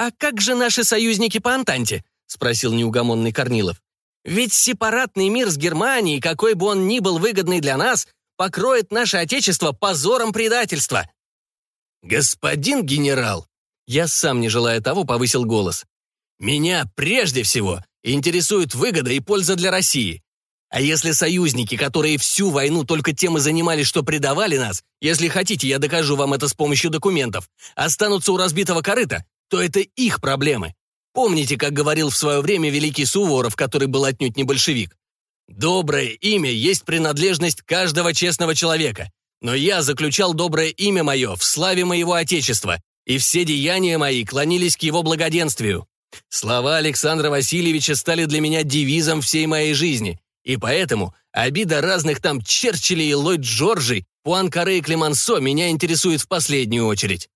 «А как же наши союзники по Антанте?» — спросил неугомонный Корнилов. «Ведь сепаратный мир с Германией, какой бы он ни был выгодный для нас, покроет наше Отечество позором предательства». «Господин генерал!» Я сам, не желая того, повысил голос. «Меня прежде всего интересует выгода и польза для России. А если союзники, которые всю войну только тем и занимались, что предавали нас, если хотите, я докажу вам это с помощью документов, останутся у разбитого корыта, то это их проблемы. Помните, как говорил в свое время великий Суворов, который был отнюдь не большевик? Доброе имя есть принадлежность каждого честного человека. Но я заключал доброе имя мое в славе моего Отечества, и все деяния мои клонились к его благоденствию. Слова Александра Васильевича стали для меня девизом всей моей жизни. И поэтому обида разных там Черчилля и Ллойд Джорджи, Пуанкаре и Клемансо меня интересует в последнюю очередь.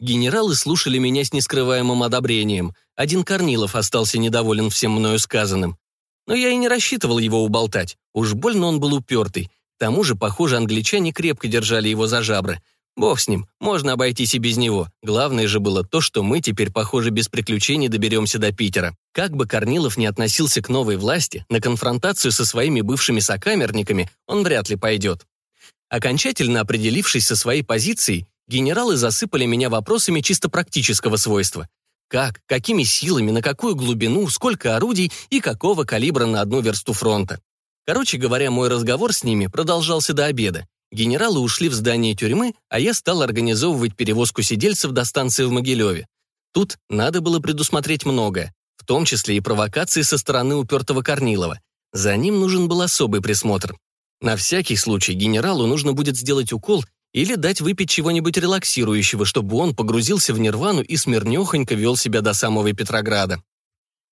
Генералы слушали меня с нескрываемым одобрением. Один Корнилов остался недоволен всем мною сказанным. Но я и не рассчитывал его уболтать. Уж больно он был упертый. К тому же, похоже, англичане крепко держали его за жабры. Бог с ним, можно обойтись и без него. Главное же было то, что мы теперь, похоже, без приключений доберемся до Питера. Как бы Корнилов не относился к новой власти, на конфронтацию со своими бывшими сокамерниками он вряд ли пойдет. Окончательно определившись со своей позицией, генералы засыпали меня вопросами чисто практического свойства. Как, какими силами, на какую глубину, сколько орудий и какого калибра на одну версту фронта. Короче говоря, мой разговор с ними продолжался до обеда. Генералы ушли в здание тюрьмы, а я стал организовывать перевозку сидельцев до станции в Могилеве. Тут надо было предусмотреть многое, в том числе и провокации со стороны упертого Корнилова. За ним нужен был особый присмотр. На всякий случай генералу нужно будет сделать укол или дать выпить чего-нибудь релаксирующего, чтобы он погрузился в нирвану и смирнёхонько вел себя до самого Петрограда.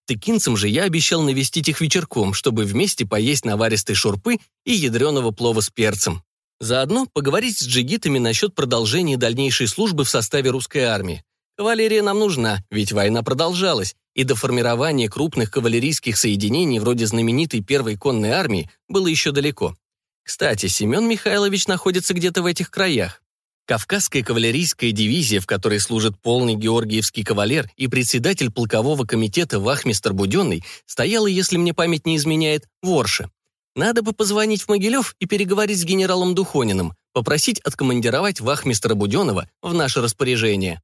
Тыкинцам же я обещал навестить их вечерком, чтобы вместе поесть наваристой шурпы и ядреного плова с перцем. Заодно поговорить с джигитами насчет продолжения дальнейшей службы в составе русской армии. Кавалерия нам нужна, ведь война продолжалась, и до формирования крупных кавалерийских соединений вроде знаменитой первой конной армии было еще далеко. Кстати, Семен Михайлович находится где-то в этих краях. Кавказская кавалерийская дивизия, в которой служит полный георгиевский кавалер и председатель полкового комитета Вахмистр Буденный, стояла, если мне память не изменяет, в Орше. Надо бы позвонить в Могилев и переговорить с генералом Духониным, попросить откомандировать вахмистра Буденова в наше распоряжение.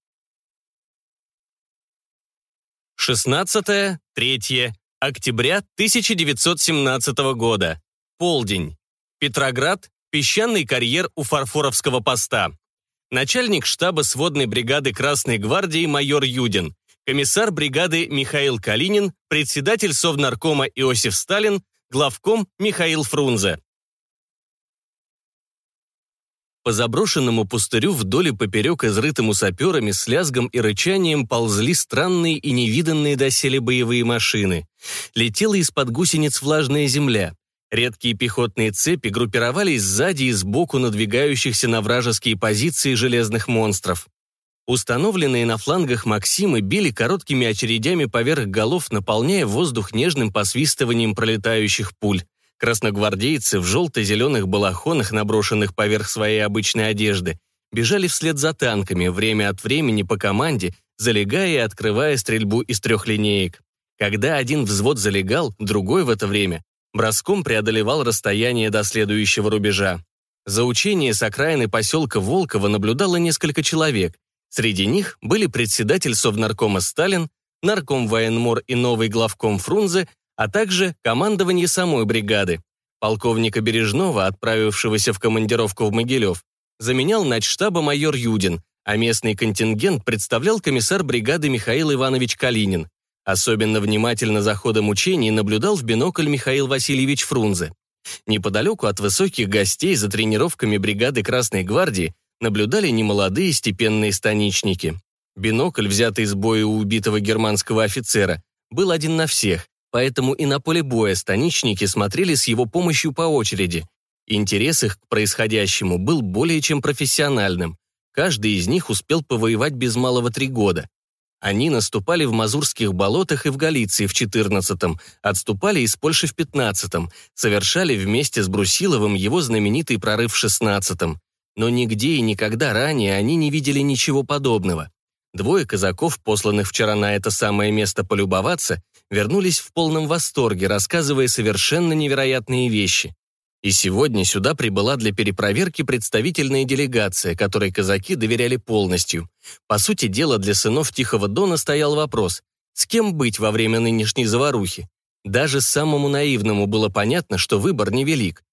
16-3 октября 1917 года. Полдень. Петроград. Песчаный карьер у Фарфоровского поста. Начальник штаба сводной бригады Красной гвардии майор Юдин. Комиссар бригады Михаил Калинин, председатель Совнаркома Иосиф Сталин, главком Михаил Фрунзе. По заброшенному пустырю вдоль и поперек изрытому саперами с лязгом и рычанием ползли странные и невиданные доселе боевые машины. Летела из-под гусениц влажная земля. Редкие пехотные цепи группировались сзади и сбоку надвигающихся на вражеские позиции железных монстров. Установленные на флангах Максимы били короткими очередями поверх голов, наполняя воздух нежным посвистыванием пролетающих пуль. Красногвардейцы в желто-зеленых балахонах, наброшенных поверх своей обычной одежды, бежали вслед за танками, время от времени по команде, залегая и открывая стрельбу из трех линеек. Когда один взвод залегал, другой в это время броском преодолевал расстояние до следующего рубежа. За учение с окраины поселка Волково наблюдало несколько человек, Среди них были председатель Совнаркома Сталин, нарком военмор и новый главком Фрунзе, а также командование самой бригады. Полковника Бережного, отправившегося в командировку в Могилев, заменял начштаба майор Юдин, а местный контингент представлял комиссар бригады Михаил Иванович Калинин. Особенно внимательно за ходом учений наблюдал в бинокль Михаил Васильевич Фрунзе. Неподалеку от высоких гостей за тренировками бригады Красной гвардии наблюдали немолодые степенные станичники. Бинокль, взятый из боя у убитого германского офицера, был один на всех, поэтому и на поле боя станичники смотрели с его помощью по очереди. Интерес их к происходящему был более чем профессиональным. Каждый из них успел повоевать без малого три года. Они наступали в Мазурских болотах и в Галиции в 14-м, отступали из Польши в 15-м, совершали вместе с Брусиловым его знаменитый прорыв в 16-м но нигде и никогда ранее они не видели ничего подобного. Двое казаков, посланных вчера на это самое место полюбоваться, вернулись в полном восторге, рассказывая совершенно невероятные вещи. И сегодня сюда прибыла для перепроверки представительная делегация, которой казаки доверяли полностью. По сути дела, для сынов Тихого Дона стоял вопрос, с кем быть во время нынешней заварухи. Даже самому наивному было понятно, что выбор невелик.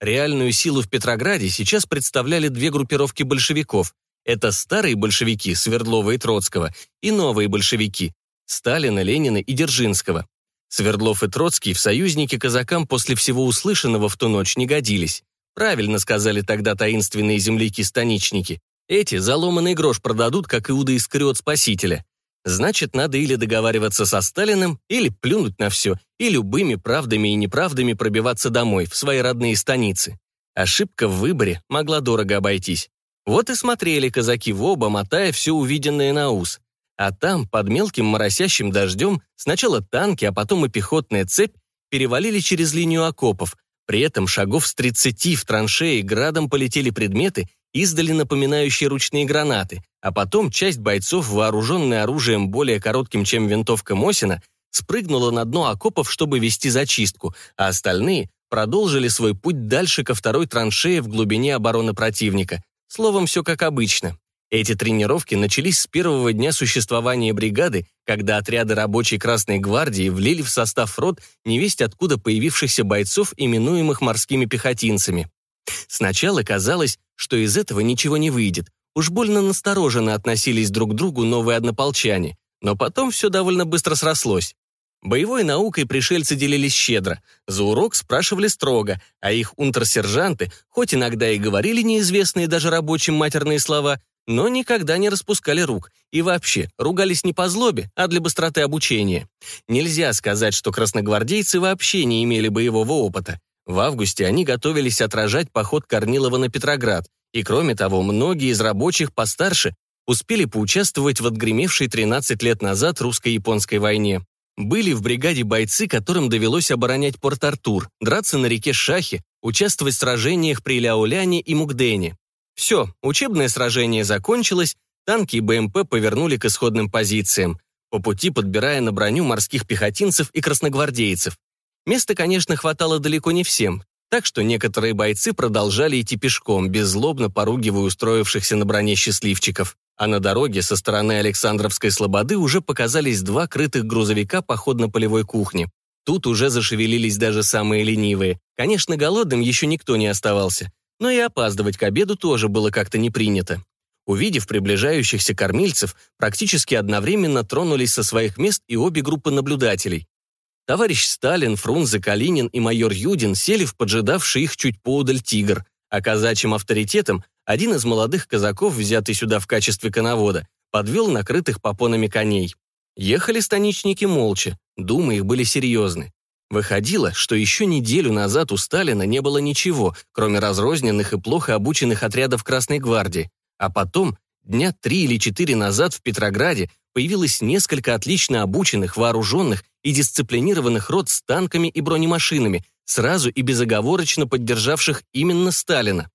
Реальную силу в Петрограде сейчас представляли две группировки большевиков. Это старые большевики Свердлова и Троцкого и новые большевики Сталина, Ленина и Дзержинского. Свердлов и Троцкий в союзники казакам после всего услышанного в ту ночь не годились. Правильно сказали тогда таинственные земляки-станичники. Эти заломанный грош продадут, как Иуда Искариот Спасителя. Значит, надо или договариваться со Сталиным, или плюнуть на все, и любыми правдами и неправдами пробиваться домой, в свои родные станицы. Ошибка в выборе могла дорого обойтись. Вот и смотрели казаки в оба, мотая все увиденное на ус. А там, под мелким моросящим дождем, сначала танки, а потом и пехотная цепь перевалили через линию окопов. При этом шагов с 30 в траншеи градом полетели предметы, издали напоминающие ручные гранаты, а потом часть бойцов, вооруженная оружием более коротким, чем винтовка Мосина, спрыгнула на дно окопов, чтобы вести зачистку, а остальные продолжили свой путь дальше ко второй траншее в глубине обороны противника. Словом, все как обычно. Эти тренировки начались с первого дня существования бригады, когда отряды рабочей Красной гвардии влили в состав рот невесть откуда появившихся бойцов, именуемых морскими пехотинцами. Сначала казалось, что из этого ничего не выйдет. Уж больно настороженно относились друг к другу новые однополчане, но потом все довольно быстро срослось. Боевой наукой пришельцы делились щедро, за урок спрашивали строго, а их унтер-сержанты, хоть иногда и говорили неизвестные даже рабочим матерные слова, но никогда не распускали рук и вообще ругались не по злобе, а для быстроты обучения. Нельзя сказать, что красногвардейцы вообще не имели боевого опыта. В августе они готовились отражать поход Корнилова на Петроград, и кроме того, многие из рабочих постарше успели поучаствовать в отгремевшей 13 лет назад русско-японской войне. Были в бригаде бойцы, которым довелось оборонять Порт-Артур, драться на реке Шахе, участвовать в сражениях при Ляуляне и Мукдене. Все, учебное сражение закончилось, танки и БМП повернули к исходным позициям, по пути подбирая на броню морских пехотинцев и красногвардейцев. Места, конечно, хватало далеко не всем, так что некоторые бойцы продолжали идти пешком, беззлобно поругивая устроившихся на броне счастливчиков. А на дороге со стороны Александровской Слободы уже показались два крытых грузовика походно-полевой кухни. Тут уже зашевелились даже самые ленивые. Конечно, голодным еще никто не оставался но и опаздывать к обеду тоже было как-то не принято. Увидев приближающихся кормильцев, практически одновременно тронулись со своих мест и обе группы наблюдателей. Товарищ Сталин, Фрунзе, Калинин и майор Юдин сели в поджидавший их чуть поодаль «Тигр», а казачьим авторитетом один из молодых казаков, взятый сюда в качестве коновода, подвел накрытых попонами коней. Ехали станичники молча, думы их были серьезны. Выходило, что еще неделю назад у Сталина не было ничего, кроме разрозненных и плохо обученных отрядов Красной гвардии. А потом, дня три или четыре назад в Петрограде появилось несколько отлично обученных, вооруженных и дисциплинированных рот с танками и бронемашинами, сразу и безоговорочно поддержавших именно Сталина.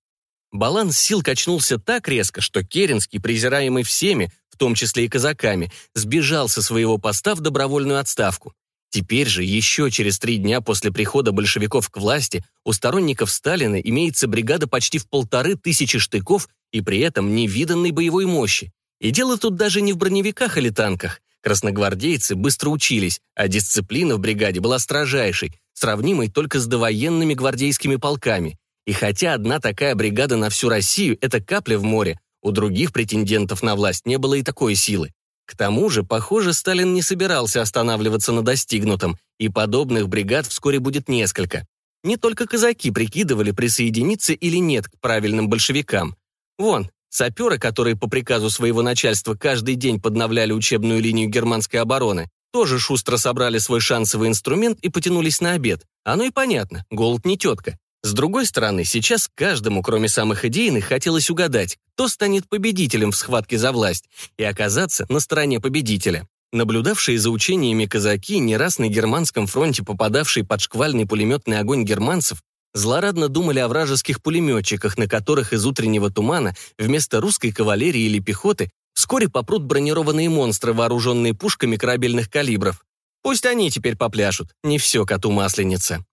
Баланс сил качнулся так резко, что Керенский, презираемый всеми, в том числе и казаками, сбежал со своего поста в добровольную отставку. Теперь же, еще через три дня после прихода большевиков к власти, у сторонников Сталина имеется бригада почти в полторы тысячи штыков и при этом невиданной боевой мощи. И дело тут даже не в броневиках или танках. Красногвардейцы быстро учились, а дисциплина в бригаде была строжайшей, сравнимой только с довоенными гвардейскими полками. И хотя одна такая бригада на всю Россию – это капля в море, у других претендентов на власть не было и такой силы. К тому же, похоже, Сталин не собирался останавливаться на достигнутом, и подобных бригад вскоре будет несколько. Не только казаки прикидывали, присоединиться или нет к правильным большевикам. Вон, саперы, которые по приказу своего начальства каждый день подновляли учебную линию германской обороны, тоже шустро собрали свой шансовый инструмент и потянулись на обед. Оно и понятно, голод не тетка. С другой стороны, сейчас каждому, кроме самых идейных, хотелось угадать, кто станет победителем в схватке за власть, и оказаться на стороне победителя. Наблюдавшие за учениями казаки, не раз на германском фронте попадавшие под шквальный пулеметный огонь германцев, злорадно думали о вражеских пулеметчиках, на которых из утреннего тумана вместо русской кавалерии или пехоты Вскоре попрут бронированные монстры, вооруженные пушками корабельных калибров. Пусть они теперь попляшут, не все коту масленица.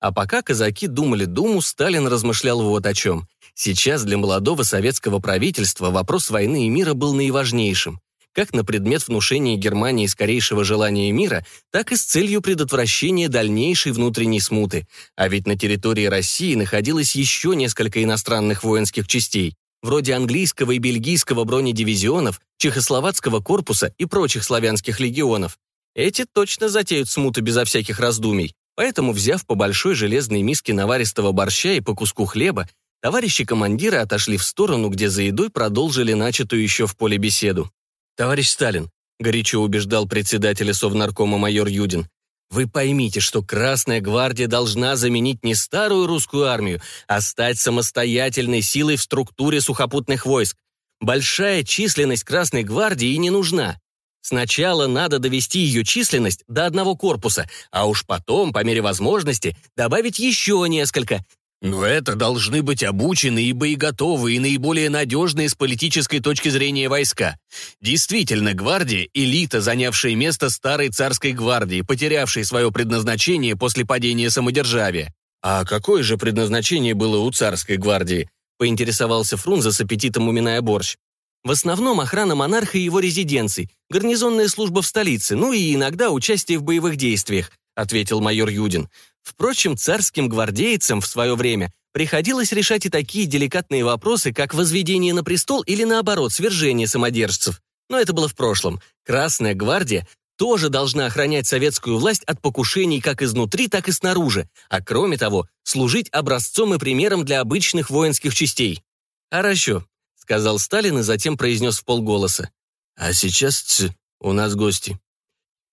А пока казаки думали думу, Сталин размышлял вот о чем. Сейчас для молодого советского правительства вопрос войны и мира был наиважнейшим. Как на предмет внушения Германии скорейшего желания мира, так и с целью предотвращения дальнейшей внутренней смуты. А ведь на территории России находилось еще несколько иностранных воинских частей вроде английского и бельгийского бронедивизионов, чехословацкого корпуса и прочих славянских легионов. Эти точно затеют смуту безо всяких раздумий. Поэтому, взяв по большой железной миске наваристого борща и по куску хлеба, товарищи командира отошли в сторону, где за едой продолжили начатую еще в поле беседу. «Товарищ Сталин», — горячо убеждал председателя Совнаркома майор Юдин, вы поймите, что Красная Гвардия должна заменить не старую русскую армию, а стать самостоятельной силой в структуре сухопутных войск. Большая численность Красной Гвардии не нужна. Сначала надо довести ее численность до одного корпуса, а уж потом, по мере возможности, добавить еще несколько, но это должны быть обученные и боеготовые и наиболее надежные с политической точки зрения войска. Действительно, гвардия – элита, занявшая место старой царской гвардии, потерявшей свое предназначение после падения самодержавия. А какое же предназначение было у царской гвардии? Поинтересовался Фрунзе с аппетитом уминая борщ. В основном охрана монарха и его резиденций, гарнизонная служба в столице, ну и иногда участие в боевых действиях, ответил майор Юдин. Впрочем, царским гвардейцам в свое время приходилось решать и такие деликатные вопросы, как возведение на престол или, наоборот, свержение самодержцев. Но это было в прошлом. Красная гвардия тоже должна охранять советскую власть от покушений как изнутри, так и снаружи, а кроме того, служить образцом и примером для обычных воинских частей. «Хорошо», — сказал Сталин и затем произнес в полголоса. «А сейчас ц, у нас гости».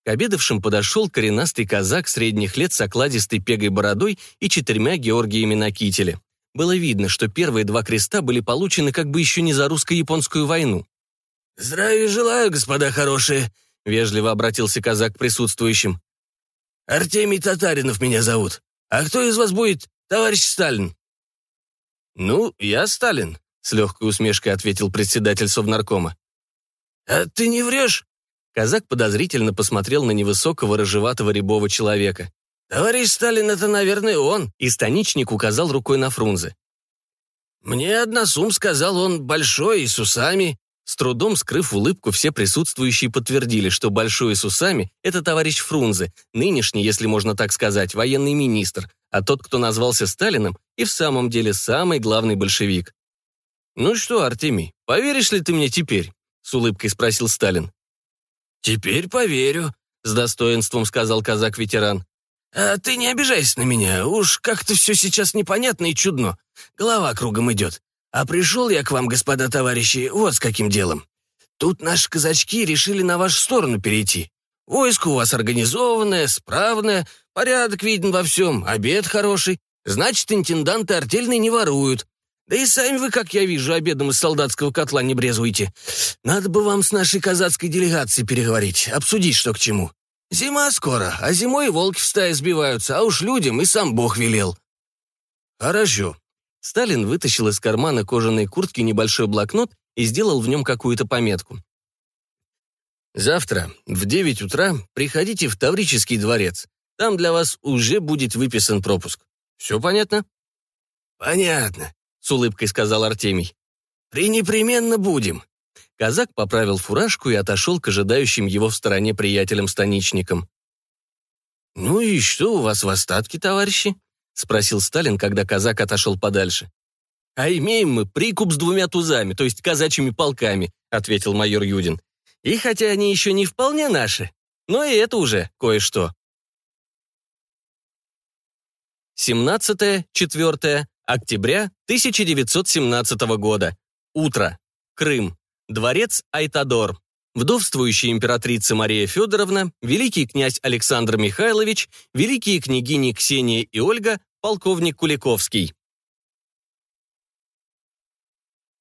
К обедавшим подошел коренастый казак средних лет с окладистой пегой бородой и четырьмя Георгиями на кителе. Было видно, что первые два креста были получены как бы еще не за русско-японскую войну. «Здравия желаю, господа хорошие», — вежливо обратился казак к присутствующим. «Артемий Татаринов меня зовут. А кто из вас будет товарищ Сталин?» «Ну, я Сталин», — с легкой усмешкой ответил председатель Совнаркома. «А ты не врешь?» Казак подозрительно посмотрел на невысокого рыжеватого рябого человека. «Товарищ Сталин, это, наверное, он!» И станичник указал рукой на Фрунзе. «Мне односум сказал, он большой и с усами». С трудом скрыв улыбку, все присутствующие подтвердили, что Большой и с усами – это товарищ Фрунзе, нынешний, если можно так сказать, военный министр, а тот, кто назвался Сталиным, и в самом деле самый главный большевик. «Ну что, Артемий, поверишь ли ты мне теперь?» – с улыбкой спросил Сталин. «Теперь поверю», — с достоинством сказал казак-ветеран. «А ты не обижайся на меня, уж как-то все сейчас непонятно и чудно. Голова кругом идет. А пришел я к вам, господа товарищи, вот с каким делом. Тут наши казачки решили на вашу сторону перейти. Войско у вас организованное, справное, порядок виден во всем, обед хороший. Значит, интенданты артельные не воруют. Да и сами вы, как я вижу, обедом из солдатского котла не брезуете. Надо бы вам с нашей казацкой делегацией переговорить, обсудить, что к чему. Зима скоро, а зимой волки в стае сбиваются, а уж людям и сам Бог велел». «Хорошо». Сталин вытащил из кармана кожаной куртки небольшой блокнот и сделал в нем какую-то пометку. «Завтра в девять утра приходите в Таврический дворец. Там для вас уже будет выписан пропуск. Все понятно?» «Понятно с улыбкой сказал Артемий. «Пренепременно будем». Казак поправил фуражку и отошел к ожидающим его в стороне приятелям-станичникам. «Ну и что у вас в остатке, товарищи?» — спросил Сталин, когда казак отошел подальше. «А имеем мы прикуп с двумя тузами, то есть казачьими полками», — ответил майор Юдин. «И хотя они еще не вполне наши, но и это уже кое-что». 17, 4, Октября 1917 года. Утро. Крым. Дворец Айтадор. Вдовствующая императрица Мария Федоровна, великий князь Александр Михайлович, великие княгини Ксения и Ольга, полковник Куликовский.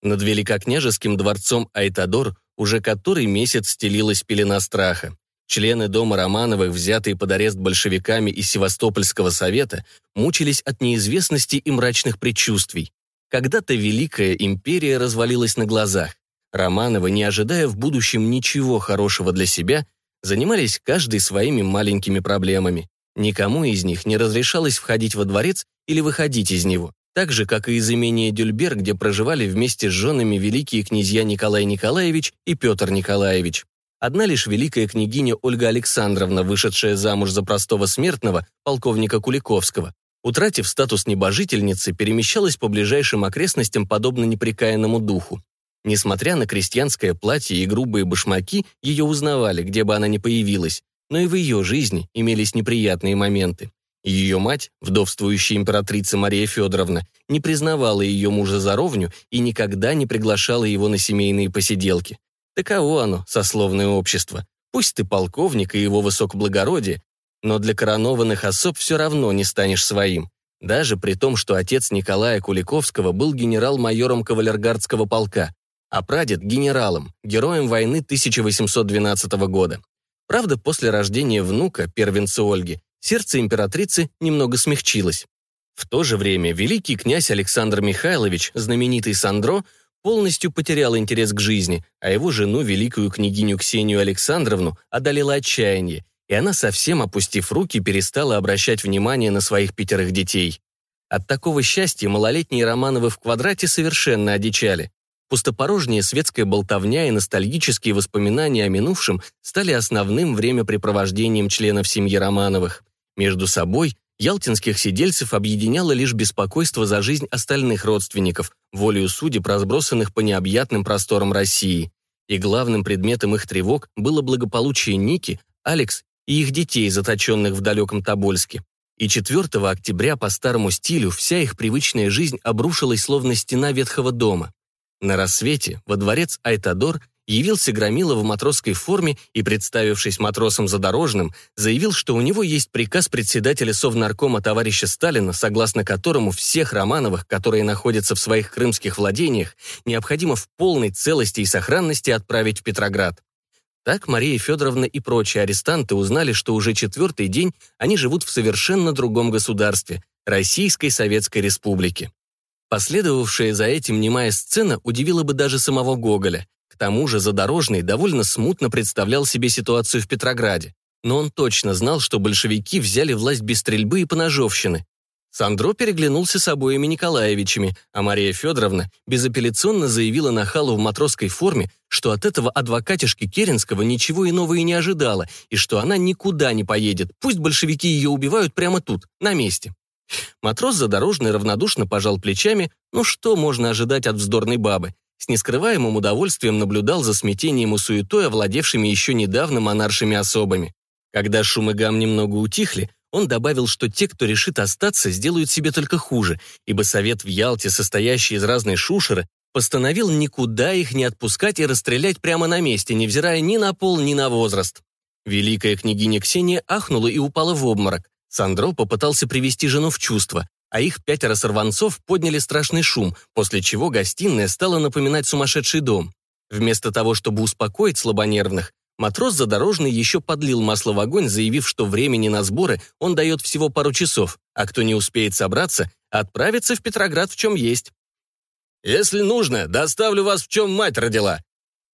Над великокняжеским дворцом Айтадор уже который месяц стелилась пелена страха. Члены дома Романовых, взятые под арест большевиками из Севастопольского совета, мучились от неизвестности и мрачных предчувствий. Когда-то Великая империя развалилась на глазах. Романовы, не ожидая в будущем ничего хорошего для себя, занимались каждый своими маленькими проблемами. Никому из них не разрешалось входить во дворец или выходить из него. Так же, как и из имения Дюльбер, где проживали вместе с женами великие князья Николай Николаевич и Петр Николаевич. Одна лишь великая княгиня Ольга Александровна, вышедшая замуж за простого смертного, полковника Куликовского, утратив статус небожительницы, перемещалась по ближайшим окрестностям подобно неприкаянному духу. Несмотря на крестьянское платье и грубые башмаки, ее узнавали, где бы она ни появилась, но и в ее жизни имелись неприятные моменты. Ее мать, вдовствующая императрица Мария Федоровна, не признавала ее мужа за ровню и никогда не приглашала его на семейные посиделки. Таково оно, сословное общество. Пусть ты полковник и его высокоблагородие, но для коронованных особ все равно не станешь своим. Даже при том, что отец Николая Куликовского был генерал-майором кавалергардского полка, а прадед — генералом, героем войны 1812 года. Правда, после рождения внука, первенца Ольги, сердце императрицы немного смягчилось. В то же время великий князь Александр Михайлович, знаменитый Сандро, полностью потерял интерес к жизни, а его жену, великую княгиню Ксению Александровну, одолело отчаяние, и она, совсем опустив руки, перестала обращать внимание на своих пятерых детей. От такого счастья малолетние Романовы в квадрате совершенно одичали. Пустопорожняя светская болтовня и ностальгические воспоминания о минувшем стали основным времяпрепровождением членов семьи Романовых. Между собой ялтинских сидельцев объединяло лишь беспокойство за жизнь остальных родственников, волею судеб, разбросанных по необъятным просторам России. И главным предметом их тревог было благополучие Ники, Алекс и их детей, заточенных в далеком Тобольске. И 4 октября по старому стилю вся их привычная жизнь обрушилась словно стена ветхого дома. На рассвете во дворец Айтадор явился Громила в матросской форме и, представившись матросом задорожным, заявил, что у него есть приказ председателя Совнаркома товарища Сталина, согласно которому всех Романовых, которые находятся в своих крымских владениях, необходимо в полной целости и сохранности отправить в Петроград. Так Мария Федоровна и прочие арестанты узнали, что уже четвертый день они живут в совершенно другом государстве – Российской Советской Республике. Последовавшая за этим немая сцена удивила бы даже самого Гоголя. Тому же Задорожный довольно смутно представлял себе ситуацию в Петрограде. Но он точно знал, что большевики взяли власть без стрельбы и поножовщины. Сандро переглянулся с обоими Николаевичами, а Мария Федоровна безапелляционно заявила Нахалу в матросской форме, что от этого адвокатишки Керенского ничего иного и не ожидала, и что она никуда не поедет, пусть большевики ее убивают прямо тут, на месте. Матрос задорожный равнодушно пожал плечами, ну что можно ожидать от вздорной бабы? С нескрываемым удовольствием наблюдал за смятением и суетой, овладевшими еще недавно монаршими особами. Когда шум и гам немного утихли, он добавил, что те, кто решит остаться, сделают себе только хуже, ибо совет в Ялте, состоящий из разной шушеры, постановил никуда их не отпускать и расстрелять прямо на месте, невзирая ни на пол, ни на возраст. Великая княгиня Ксения ахнула и упала в обморок. Сандро попытался привести жену в чувство, а их пятеро сорванцов подняли страшный шум, после чего гостиная стала напоминать сумасшедший дом. Вместо того, чтобы успокоить слабонервных, матрос задорожный еще подлил масло в огонь, заявив, что времени на сборы он дает всего пару часов, а кто не успеет собраться, отправится в Петроград в чем есть. «Если нужно, доставлю вас в чем мать родила»,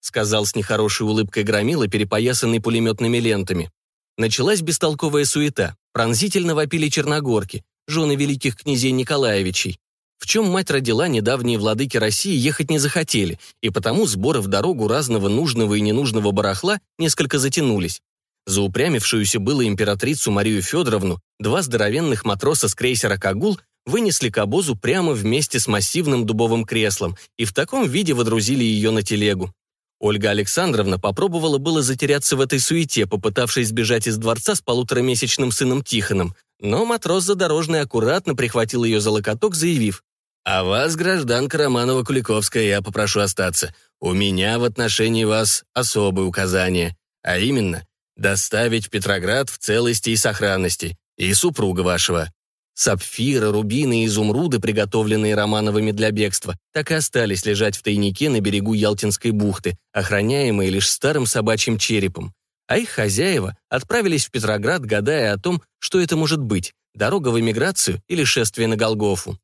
сказал с нехорошей улыбкой громила, перепоясанный пулеметными лентами. Началась бестолковая суета. Пронзительно вопили черногорки, жены великих князей Николаевичей. В чем мать родила, недавние владыки России ехать не захотели, и потому сборы в дорогу разного нужного и ненужного барахла несколько затянулись. За упрямившуюся было императрицу Марию Федоровну два здоровенных матроса с крейсера «Кагул» вынесли к обозу прямо вместе с массивным дубовым креслом и в таком виде водрузили ее на телегу. Ольга Александровна попробовала было затеряться в этой суете, попытавшись сбежать из дворца с полуторамесячным сыном Тихоном, но матрос задорожный аккуратно прихватил ее за локоток, заявив, «А вас, гражданка Романова-Куликовская, я попрошу остаться. У меня в отношении вас особые указания, а именно доставить Петроград в целости и сохранности, и супруга вашего. Сапфиры, рубины и изумруды, приготовленные Романовыми для бегства, так и остались лежать в тайнике на берегу Ялтинской бухты, охраняемые лишь старым собачьим черепом. А их хозяева отправились в Петроград, гадая о том, что это может быть – дорога в эмиграцию или шествие на Голгофу.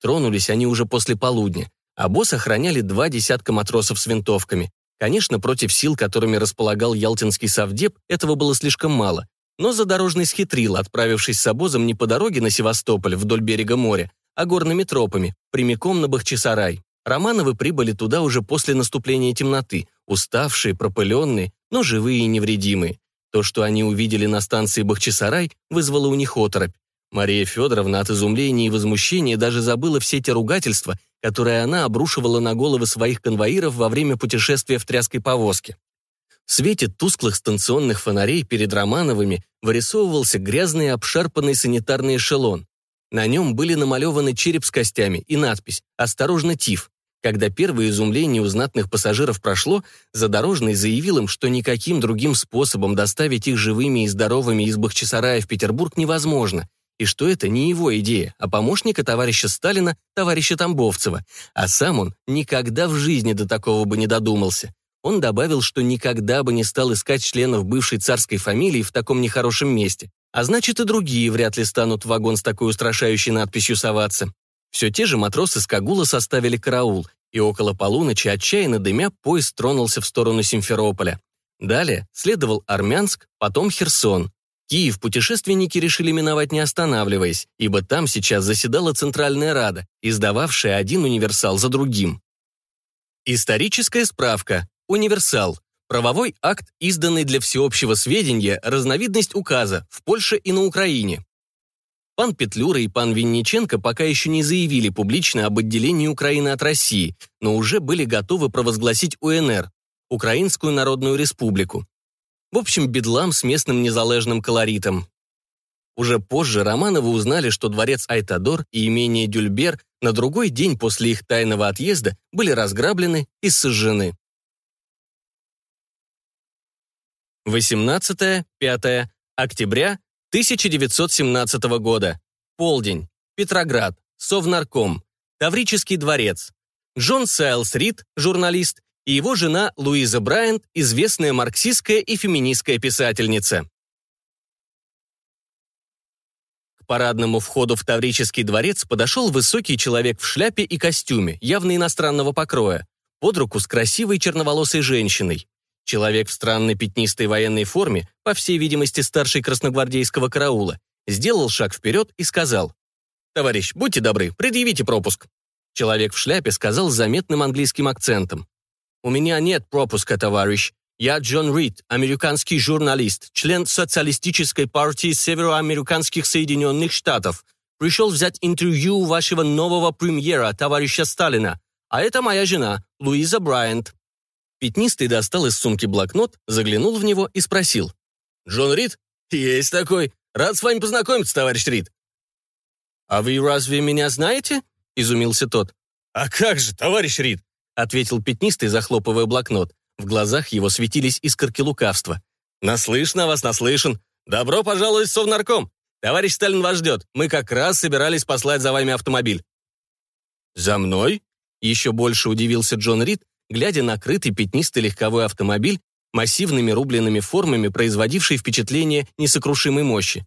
Тронулись они уже после полудня. А босс охраняли два десятка матросов с винтовками. Конечно, против сил, которыми располагал Ялтинский совдеп, этого было слишком мало. Но задорожный схитрил, отправившись с обозом не по дороге на Севастополь вдоль берега моря, а горными тропами, прямиком на Бахчисарай. Романовы прибыли туда уже после наступления темноты, уставшие, пропыленные, но живые и невредимые. То, что они увидели на станции Бахчисарай, вызвало у них оторопь. Мария Федоровна от изумления и возмущения даже забыла все те ругательства, которые она обрушивала на головы своих конвоиров во время путешествия в тряской повозке. Свете тусклых станционных фонарей перед Романовыми вырисовывался грязный обшарпанный санитарный эшелон. На нем были намалеваны череп с костями и надпись «Осторожно, тиф». Когда первое изумление у знатных пассажиров прошло, Задорожный заявил им, что никаким другим способом доставить их живыми и здоровыми из Бахчисарая в Петербург невозможно, и что это не его идея, а помощника товарища Сталина, товарища Тамбовцева, а сам он никогда в жизни до такого бы не додумался. Он добавил, что никогда бы не стал искать членов бывшей царской фамилии в таком нехорошем месте, а значит и другие вряд ли станут в вагон с такой устрашающей надписью соваться. Все те же матросы с Кагула составили караул, и около полуночи, отчаянно дымя, поезд тронулся в сторону Симферополя. Далее следовал Армянск, потом Херсон. Киев путешественники решили миновать не останавливаясь, ибо там сейчас заседала Центральная Рада, издававшая один универсал за другим. Историческая справка. Универсал. Правовой акт, изданный для всеобщего сведения, разновидность указа в Польше и на Украине. Пан Петлюра и пан Винниченко пока еще не заявили публично об отделении Украины от России, но уже были готовы провозгласить УНР – Украинскую Народную Республику. В общем, бедлам с местным незалежным колоритом. Уже позже Романовы узнали, что дворец Айтадор и имение Дюльбер на другой день после их тайного отъезда были разграблены и сожжены. 18-5 октября 1917 года. Полдень. Петроград. Совнарком. Таврический дворец. Джон Сайлс Рид, журналист, и его жена Луиза Брайант, известная марксистская и феминистская писательница. К парадному входу в Таврический дворец подошел высокий человек в шляпе и костюме, явно иностранного покроя, под руку с красивой черноволосой женщиной. Человек в странной пятнистой военной форме, по всей видимости старший красногвардейского караула, сделал шаг вперед и сказал, «Товарищ, будьте добры, предъявите пропуск». Человек в шляпе сказал с заметным английским акцентом, «У меня нет пропуска, товарищ. Я Джон Рид, американский журналист, член Социалистической партии Североамериканских Соединенных Штатов. Пришел взять интервью у вашего нового премьера, товарища Сталина. А это моя жена, Луиза Брайант». Пятнистый достал из сумки блокнот, заглянул в него и спросил. «Джон Рид? Есть такой. Рад с вами познакомиться, товарищ Рид». «А вы разве меня знаете?» – изумился тот. «А как же, товарищ Рид? ответил пятнистый, захлопывая блокнот. В глазах его светились искорки лукавства. «Наслышан о вас, наслышан. Добро пожаловать в Совнарком. Товарищ Сталин вас ждет. Мы как раз собирались послать за вами автомобиль». «За мной?» Еще больше удивился Джон Рид, глядя на крытый пятнистый легковой автомобиль, массивными рубленными формами, производивший впечатление несокрушимой мощи.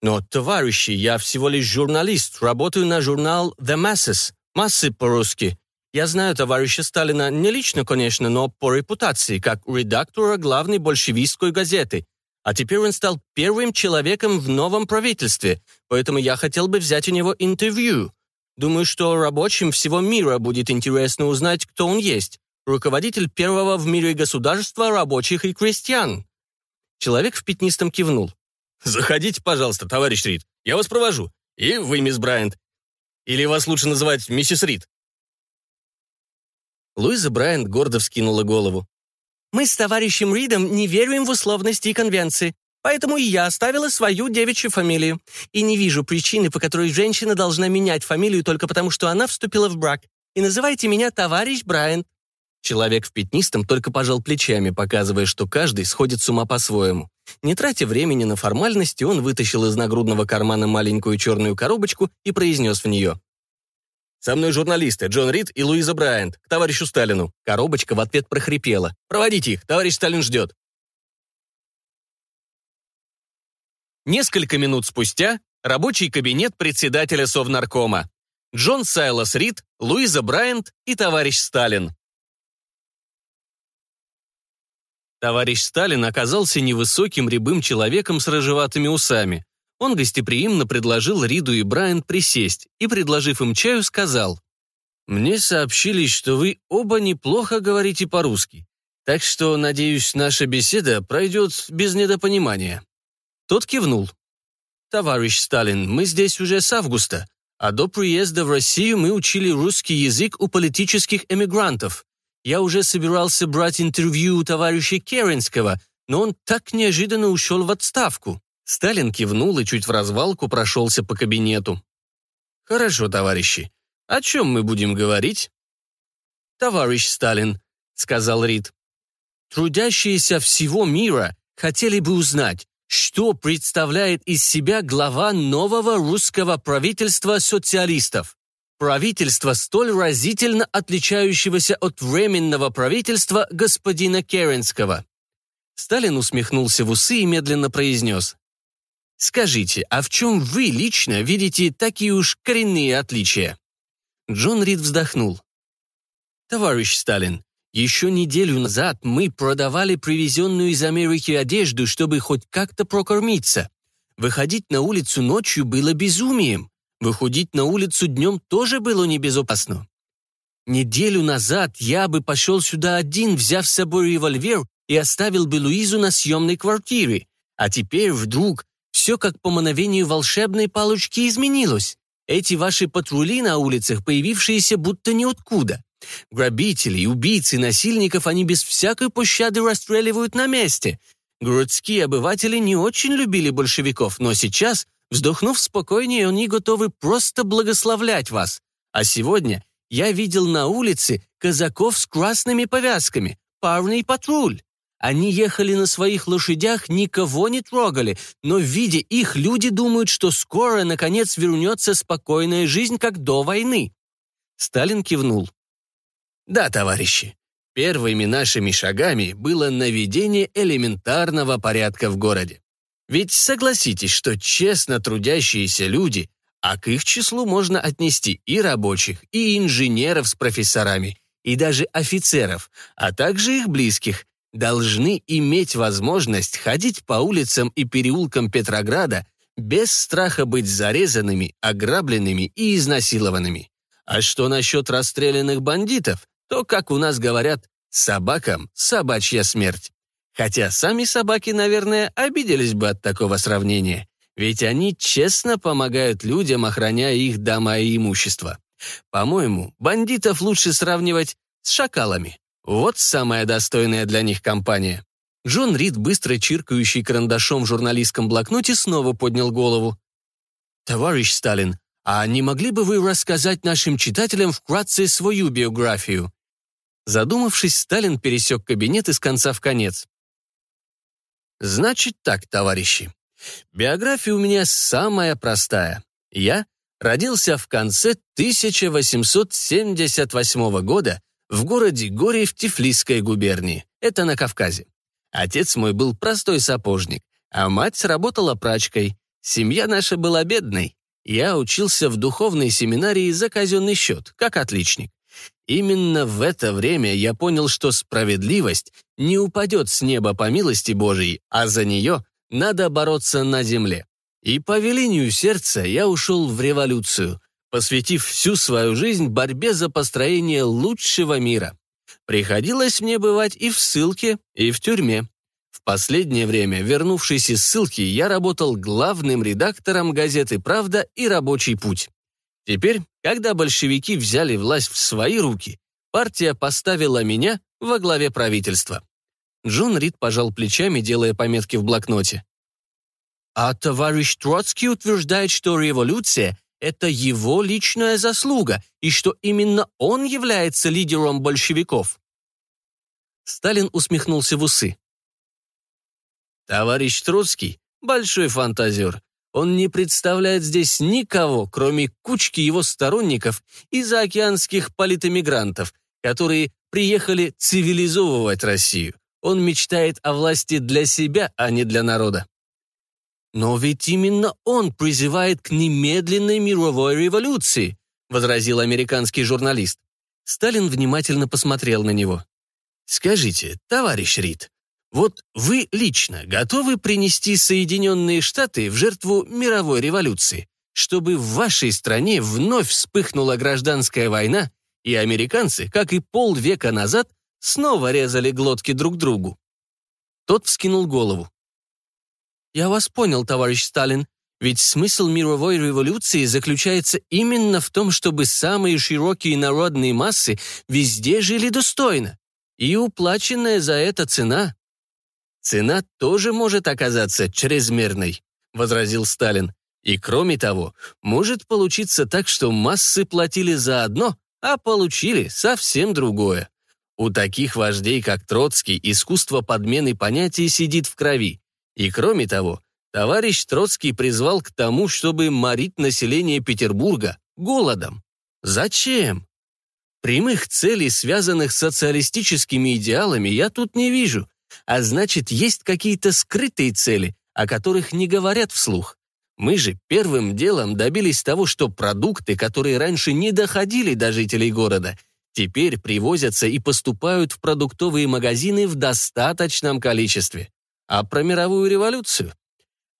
«Но, товарищи, я всего лишь журналист, работаю на журнал «The Masses», «Массы» по-русски. Я знаю товарища Сталина не лично, конечно, но по репутации, как редактора главной большевистской газеты. А теперь он стал первым человеком в новом правительстве, поэтому я хотел бы взять у него интервью. Думаю, что рабочим всего мира будет интересно узнать, кто он есть. Руководитель первого в мире государства рабочих и крестьян. Человек в пятнистом кивнул. «Заходите, пожалуйста, товарищ Рид. Я вас провожу. И вы, мисс Брайант. Или вас лучше называть миссис Рид?» Луиза Брайант гордо вскинула голову. «Мы с товарищем Ридом не верим в условности и конвенции, поэтому и я оставила свою девичью фамилию. И не вижу причины, по которой женщина должна менять фамилию только потому, что она вступила в брак. И называйте меня товарищ Брайант». Человек в пятнистом только пожал плечами, показывая, что каждый сходит с ума по-своему. Не тратя времени на формальности, он вытащил из нагрудного кармана маленькую черную коробочку и произнес в нее. Со мной журналисты Джон Рид и Луиза Брайант, к товарищу Сталину. Коробочка в ответ прохрипела. Проводите их, товарищ Сталин ждет. Несколько минут спустя рабочий кабинет председателя Совнаркома. Джон Сайлас Рид, Луиза Брайант и товарищ Сталин. Товарищ Сталин оказался невысоким рябым человеком с рыжеватыми усами. Он гостеприимно предложил Риду и Брайант присесть и, предложив им чаю, сказал, «Мне сообщили, что вы оба неплохо говорите по-русски, так что, надеюсь, наша беседа пройдет без недопонимания». Тот кивнул. «Товарищ Сталин, мы здесь уже с августа, а до приезда в Россию мы учили русский язык у политических эмигрантов. Я уже собирался брать интервью у товарища Керенского, но он так неожиданно ушел в отставку». Сталин кивнул и чуть в развалку прошелся по кабинету. «Хорошо, товарищи. О чем мы будем говорить?» «Товарищ Сталин», — сказал Рид, — «трудящиеся всего мира хотели бы узнать, что представляет из себя глава нового русского правительства социалистов правительства, столь разительно отличающегося от временного правительства господина Керенского. Сталин усмехнулся в усы и медленно произнес. «Скажите, а в чем вы лично видите такие уж коренные отличия?» Джон Рид вздохнул. «Товарищ Сталин, еще неделю назад мы продавали привезенную из Америки одежду, чтобы хоть как-то прокормиться. Выходить на улицу ночью было безумием. Выходить на улицу днем тоже было небезопасно. Неделю назад я бы пошел сюда один, взяв с собой револьвер, и оставил бы Луизу на съемной квартире. А теперь вдруг все как по мановению волшебной палочки изменилось. Эти ваши патрули на улицах, появившиеся будто ниоткуда. Грабителей, убийцы, насильников они без всякой пощады расстреливают на месте. Городские обыватели не очень любили большевиков, но сейчас Вздохнув спокойнее, они готовы просто благословлять вас. А сегодня я видел на улице казаков с красными повязками, парный патруль. Они ехали на своих лошадях, никого не трогали, но, видя их, люди думают, что скоро, наконец, вернется спокойная жизнь, как до войны. Сталин кивнул. Да, товарищи, первыми нашими шагами было наведение элементарного порядка в городе. Ведь согласитесь, что честно трудящиеся люди, а к их числу можно отнести и рабочих, и инженеров с профессорами, и даже офицеров, а также их близких, должны иметь возможность ходить по улицам и переулкам Петрограда без страха быть зарезанными, ограбленными и изнасилованными. А что насчет расстрелянных бандитов, то, как у нас говорят, собакам собачья смерть. Хотя сами собаки, наверное, обиделись бы от такого сравнения, ведь они честно помогают людям, охраняя их дома и имущество. По-моему, бандитов лучше сравнивать с шакалами. Вот самая достойная для них компания. Джон Рид, быстро чиркающий карандашом в журналистском блокноте, снова поднял голову. «Товарищ Сталин, а не могли бы вы рассказать нашим читателям вкратце свою биографию?» Задумавшись, Сталин пересек кабинет из конца в конец. Значит так, товарищи. Биография у меня самая простая. Я родился в конце 1878 года в городе Горе в Тифлисской губернии. Это на Кавказе. Отец мой был простой сапожник, а мать работала прачкой. Семья наша была бедной. Я учился в духовной семинарии за казенный счет, как отличник. Именно в это время я понял, что справедливость не упадет с неба по милости Божией, а за нее надо бороться на земле. И по велению сердца я ушел в революцию, посвятив всю свою жизнь борьбе за построение лучшего мира. Приходилось мне бывать и в ссылке, и в тюрьме. В последнее время, вернувшись из ссылки, я работал главным редактором газеты «Правда» и «Рабочий путь». Теперь, когда большевики взяли власть в свои руки, партия поставила меня во главе правительства. Джон Рид пожал плечами, делая пометки в блокноте. А товарищ Троцкий утверждает, что революция — это его личная заслуга, и что именно он является лидером большевиков. Сталин усмехнулся в усы. Товарищ Троцкий — большой фантазер. Он не представляет здесь никого, кроме кучки его сторонников и заокеанских политэмигрантов, которые приехали цивилизовывать Россию. Он мечтает о власти для себя, а не для народа. Но ведь именно он призывает к немедленной мировой революции. — возразил американский журналист. Сталин внимательно посмотрел на него. «Скажите, товарищ Рид, вот вы лично готовы принести Соединенные Штаты в жертву мировой революции, чтобы в вашей стране вновь вспыхнула гражданская война, и американцы, как и полвека назад, снова резали глотки друг другу?» Тот вскинул голову. «Я вас понял, товарищ Сталин. Ведь смысл мировой революции заключается именно в том, чтобы самые широкие народные массы везде жили достойно. И уплаченная за это цена. Цена тоже может оказаться чрезмерной, возразил Сталин. И кроме того, может получиться так, что массы платили за одно, а получили совсем другое. У таких вождей, как Троцкий, искусство подмены понятий сидит в крови. И кроме того, товарищ Троцкий призвал к тому, чтобы морить население Петербурга голодом. Зачем? Прямых целей, связанных с социалистическими идеалами, я тут не вижу, а значит, есть какие-то скрытые цели, о которых не говорят вслух. Мы же первым делом добились того, что продукты, которые раньше не доходили до жителей города, теперь привозятся и поступают в продуктовые магазины в достаточном количестве. А про мировую революцию?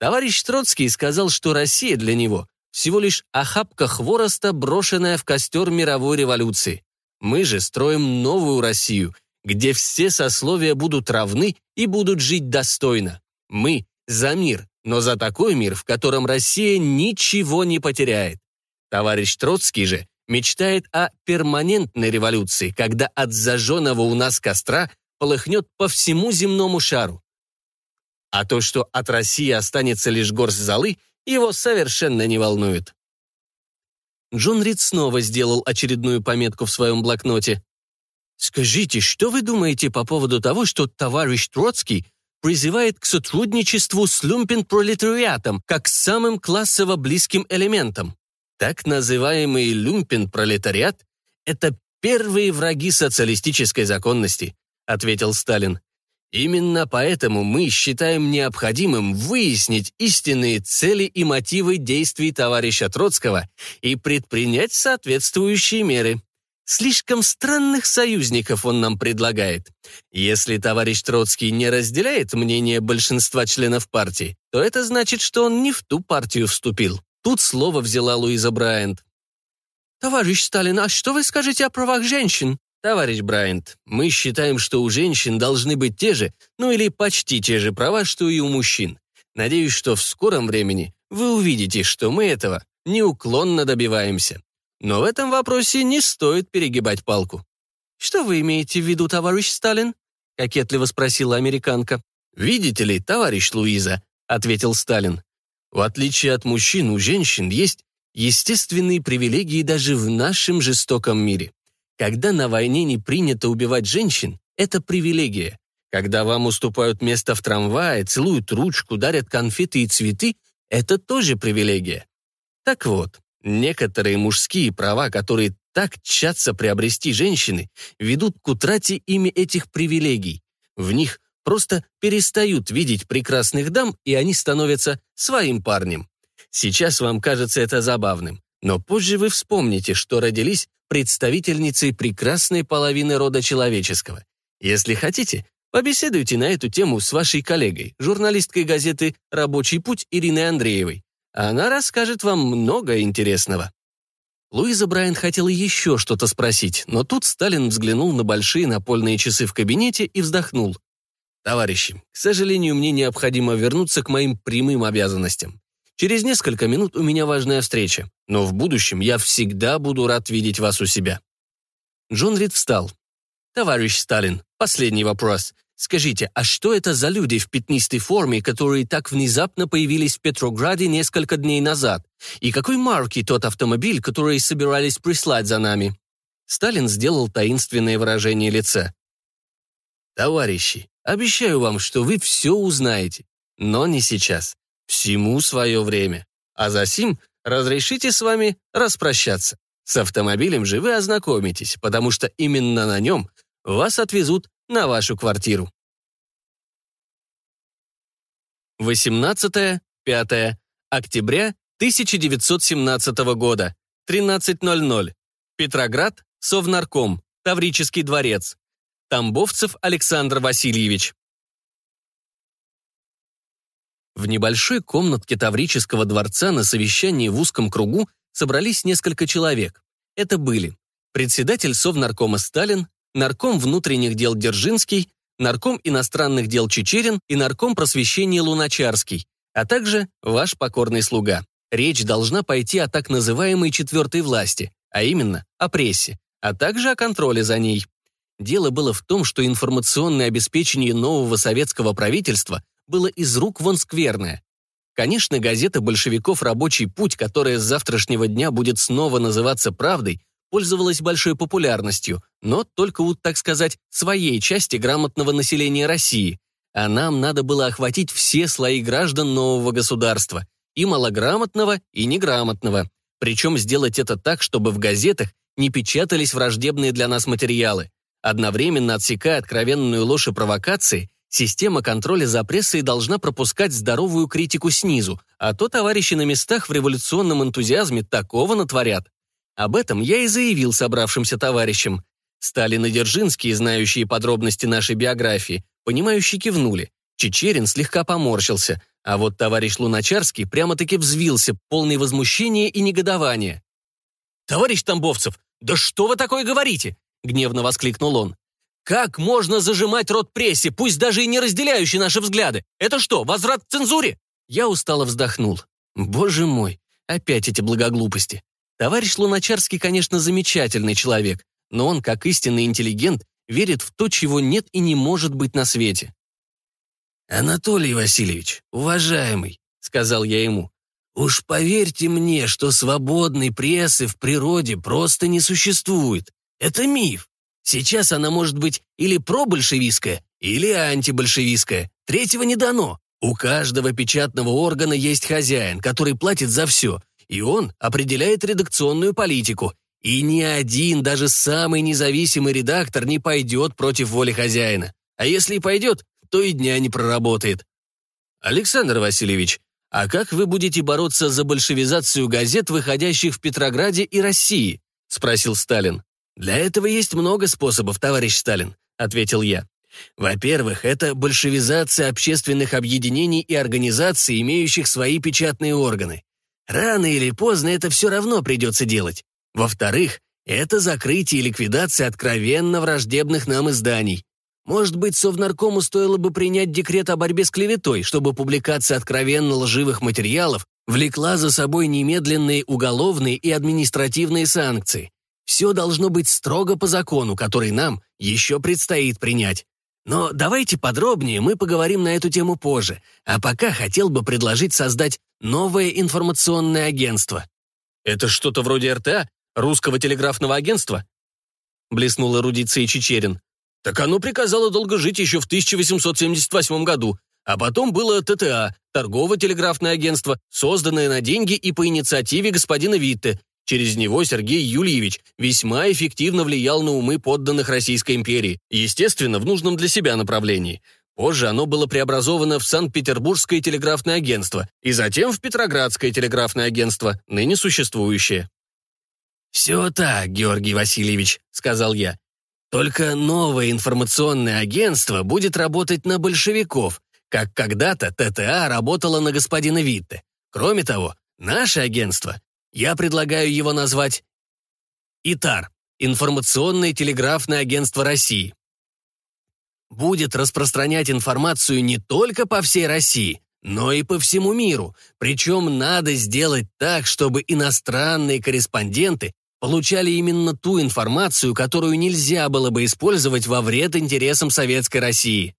Товарищ Троцкий сказал, что Россия для него всего лишь охапка хвороста, брошенная в костер мировой революции. Мы же строим новую Россию, где все сословия будут равны и будут жить достойно. Мы за мир, но за такой мир, в котором Россия ничего не потеряет. Товарищ Троцкий же мечтает о перманентной революции, когда от зажженного у нас костра полыхнет по всему земному шару. А то, что от России останется лишь горсть золы, его совершенно не волнует. Джон Рид снова сделал очередную пометку в своем блокноте. «Скажите, что вы думаете по поводу того, что товарищ Троцкий призывает к сотрудничеству с люмпен-пролетариатом как самым классово близким элементом? Так называемый люмпен-пролетариат — это первые враги социалистической законности», ответил Сталин. Именно поэтому мы считаем необходимым выяснить истинные цели и мотивы действий товарища Троцкого и предпринять соответствующие меры. Слишком странных союзников он нам предлагает. Если товарищ Троцкий не разделяет мнение большинства членов партии, то это значит, что он не в ту партию вступил. Тут слово взяла Луиза Брайант. «Товарищ Сталин, а что вы скажете о правах женщин?» Товарищ Брайант, мы считаем, что у женщин должны быть те же, ну или почти те же права, что и у мужчин. Надеюсь, что в скором времени вы увидите, что мы этого неуклонно добиваемся. Но в этом вопросе не стоит перегибать палку. «Что вы имеете в виду, товарищ Сталин?» — кокетливо спросила американка. «Видите ли, товарищ Луиза», — ответил Сталин, «в отличие от мужчин, у женщин есть естественные привилегии даже в нашем жестоком мире. Когда на войне не принято убивать женщин, это привилегия. Когда вам уступают место в трамвае, целуют ручку, дарят конфеты и цветы, это тоже привилегия. Так вот, некоторые мужские права, которые так тщатся приобрести женщины, ведут к утрате ими этих привилегий. В них просто перестают видеть прекрасных дам, и они становятся своим парнем. Сейчас вам кажется это забавным, но позже вы вспомните, что родились представительницей прекрасной половины рода человеческого. Если хотите, побеседуйте на эту тему с вашей коллегой, журналисткой газеты «Рабочий путь» Ириной Андреевой. Она расскажет вам много интересного. Луиза Брайан хотела еще что-то спросить, но тут Сталин взглянул на большие напольные часы в кабинете и вздохнул. «Товарищи, к сожалению, мне необходимо вернуться к моим прямым обязанностям. Через несколько минут у меня важная встреча, но в будущем я всегда буду рад видеть вас у себя». Джон Рид встал. «Товарищ Сталин, последний вопрос. Скажите, а что это за люди в пятнистой форме, которые так внезапно появились в Петрограде несколько дней назад? И какой марки тот автомобиль, который собирались прислать за нами?» Сталин сделал таинственное выражение лица. «Товарищи, обещаю вам, что вы все узнаете, но не сейчас. Всему свое время. А за сим разрешите с вами распрощаться. С автомобилем же вы ознакомитесь, потому что именно на нем вас отвезут на вашу квартиру. 18-5 октября 1917 года. 13.00. Петроград, Совнарком, Таврический дворец. Тамбовцев Александр Васильевич. В небольшой комнатке Таврического дворца на совещании в узком кругу собрались несколько человек. Это были председатель Совнаркома Сталин, нарком внутренних дел Держинский, нарком иностранных дел Чечерин и нарком просвещения Луначарский, а также ваш покорный слуга. Речь должна пойти о так называемой четвертой власти, а именно о прессе, а также о контроле за ней. Дело было в том, что информационное обеспечение нового советского правительства было из рук вон скверное. Конечно, газета большевиков «Рабочий путь», которая с завтрашнего дня будет снова называться «Правдой», пользовалась большой популярностью, но только у, так сказать, своей части грамотного населения России. А нам надо было охватить все слои граждан нового государства, и малограмотного, и неграмотного. Причем сделать это так, чтобы в газетах не печатались враждебные для нас материалы. Одновременно отсекая откровенную ложь и провокации, система контроля за прессой должна пропускать здоровую критику снизу, а то товарищи на местах в революционном энтузиазме такого натворят. Об этом я и заявил собравшимся товарищам. Сталин и Держинский, знающие подробности нашей биографии, понимающие кивнули. Чечерин слегка поморщился, а вот товарищ Луначарский прямо-таки взвился, полный возмущения и негодования. «Товарищ Тамбовцев, да что вы такое говорите?» — гневно воскликнул он. «Как можно зажимать рот прессе, пусть даже и не разделяющий наши взгляды? Это что, возврат к цензуре?» Я устало вздохнул. «Боже мой, опять эти благоглупости. Товарищ Луначарский, конечно, замечательный человек, но он, как истинный интеллигент, верит в то, чего нет и не может быть на свете. «Анатолий Васильевич, уважаемый», — сказал я ему, «уж поверьте мне, что свободной прессы в природе просто не существует. Это миф. Сейчас она может быть или пробольшевистская, или антибольшевистская. Третьего не дано. У каждого печатного органа есть хозяин, который платит за все, и он определяет редакционную политику. И ни один, даже самый независимый редактор не пойдет против воли хозяина. А если и пойдет, то и дня не проработает. Александр Васильевич, а как вы будете бороться за большевизацию газет, выходящих в Петрограде и России? Спросил Сталин. Для этого есть много способов, товарищ Сталин, ответил я. Во-первых, это большевизация общественных объединений и организаций, имеющих свои печатные органы. Рано или поздно это все равно придется делать. Во-вторых, это закрытие и ликвидация откровенно враждебных нам изданий. Может быть, Совнаркому стоило бы принять декрет о борьбе с клеветой, чтобы публикация откровенно лживых материалов влекла за собой немедленные уголовные и административные санкции. Все должно быть строго по закону, который нам еще предстоит принять. Но давайте подробнее мы поговорим на эту тему позже, а пока хотел бы предложить создать новое информационное агентство. Это что-то вроде РТА? Русского телеграфного агентства? Блеснул эрудицией Чечерин. Так оно приказало долго жить еще в 1878 году, а потом было ТТА, торгово-телеграфное агентство, созданное на деньги и по инициативе господина Витте, Через него Сергей Юльевич весьма эффективно влиял на умы подданных Российской империи, естественно, в нужном для себя направлении. Позже оно было преобразовано в Санкт-Петербургское телеграфное агентство и затем в Петроградское телеграфное агентство, ныне существующее. «Все так, Георгий Васильевич», — сказал я. «Только новое информационное агентство будет работать на большевиков, как когда-то ТТА работала на господина Витте. Кроме того, наше агентство я предлагаю его назвать ИТАР – Информационное телеграфное агентство России. Будет распространять информацию не только по всей России, но и по всему миру. Причем надо сделать так, чтобы иностранные корреспонденты получали именно ту информацию, которую нельзя было бы использовать во вред интересам Советской России.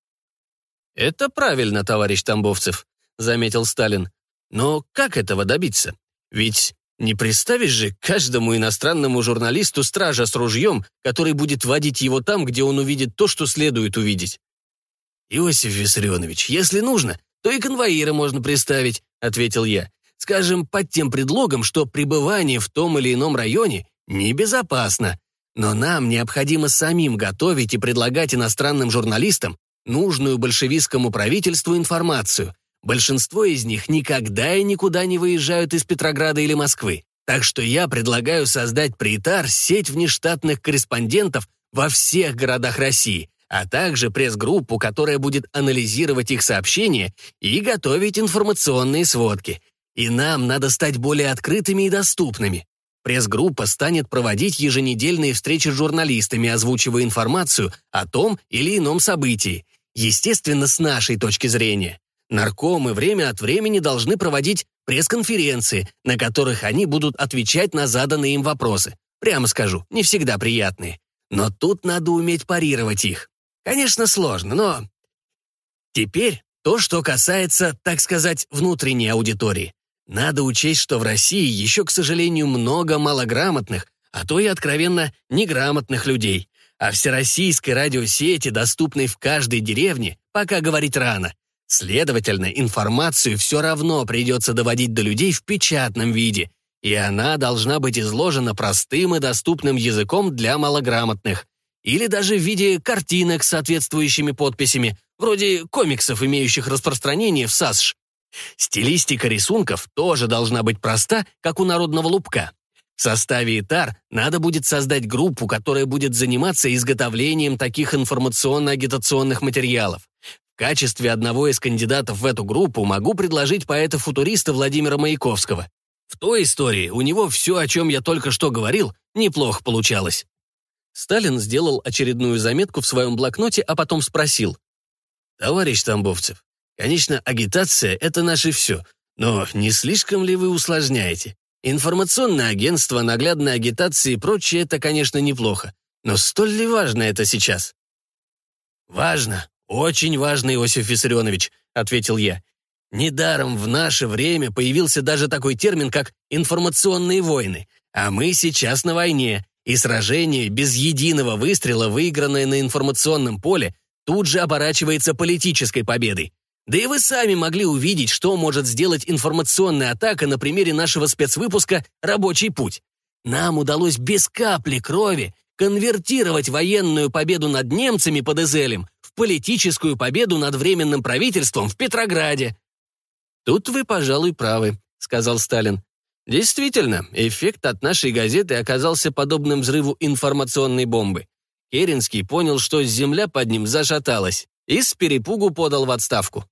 «Это правильно, товарищ Тамбовцев», — заметил Сталин. «Но как этого добиться? Ведь не представишь же каждому иностранному журналисту стража с ружьем, который будет водить его там, где он увидит то, что следует увидеть. «Иосиф Виссарионович, если нужно, то и конвоира можно представить», — ответил я. «Скажем, под тем предлогом, что пребывание в том или ином районе небезопасно. Но нам необходимо самим готовить и предлагать иностранным журналистам нужную большевистскому правительству информацию, Большинство из них никогда и никуда не выезжают из Петрограда или Москвы. Так что я предлагаю создать при ИТАР сеть внештатных корреспондентов во всех городах России, а также пресс-группу, которая будет анализировать их сообщения и готовить информационные сводки. И нам надо стать более открытыми и доступными. Пресс-группа станет проводить еженедельные встречи с журналистами, озвучивая информацию о том или ином событии. Естественно, с нашей точки зрения. Наркомы время от времени должны проводить пресс-конференции, на которых они будут отвечать на заданные им вопросы. Прямо скажу, не всегда приятные. Но тут надо уметь парировать их. Конечно, сложно, но... Теперь то, что касается, так сказать, внутренней аудитории. Надо учесть, что в России еще, к сожалению, много малограмотных, а то и откровенно неграмотных людей. А всероссийской радиосети, доступной в каждой деревне, пока говорить рано. Следовательно, информацию все равно придется доводить до людей в печатном виде, и она должна быть изложена простым и доступным языком для малограмотных. Или даже в виде картинок с соответствующими подписями, вроде комиксов, имеющих распространение в САСШ. Стилистика рисунков тоже должна быть проста, как у народного лупка. В составе ИТАР надо будет создать группу, которая будет заниматься изготовлением таких информационно-агитационных материалов качестве одного из кандидатов в эту группу могу предложить поэта-футуриста Владимира Маяковского. В той истории у него все, о чем я только что говорил, неплохо получалось. Сталин сделал очередную заметку в своем блокноте, а потом спросил. «Товарищ Тамбовцев, конечно, агитация — это наше все, но не слишком ли вы усложняете? Информационное агентство, наглядная агитация и прочее — это, конечно, неплохо. Но столь ли важно это сейчас?» «Важно, «Очень важно, Иосиф Виссарионович», — ответил я. «Недаром в наше время появился даже такой термин, как «информационные войны». А мы сейчас на войне, и сражение без единого выстрела, выигранное на информационном поле, тут же оборачивается политической победой. Да и вы сами могли увидеть, что может сделать информационная атака на примере нашего спецвыпуска «Рабочий путь». Нам удалось без капли крови конвертировать военную победу над немцами под Изелем политическую победу над Временным правительством в Петрограде. «Тут вы, пожалуй, правы», — сказал Сталин. Действительно, эффект от нашей газеты оказался подобным взрыву информационной бомбы. Керенский понял, что земля под ним зашаталась, и с перепугу подал в отставку.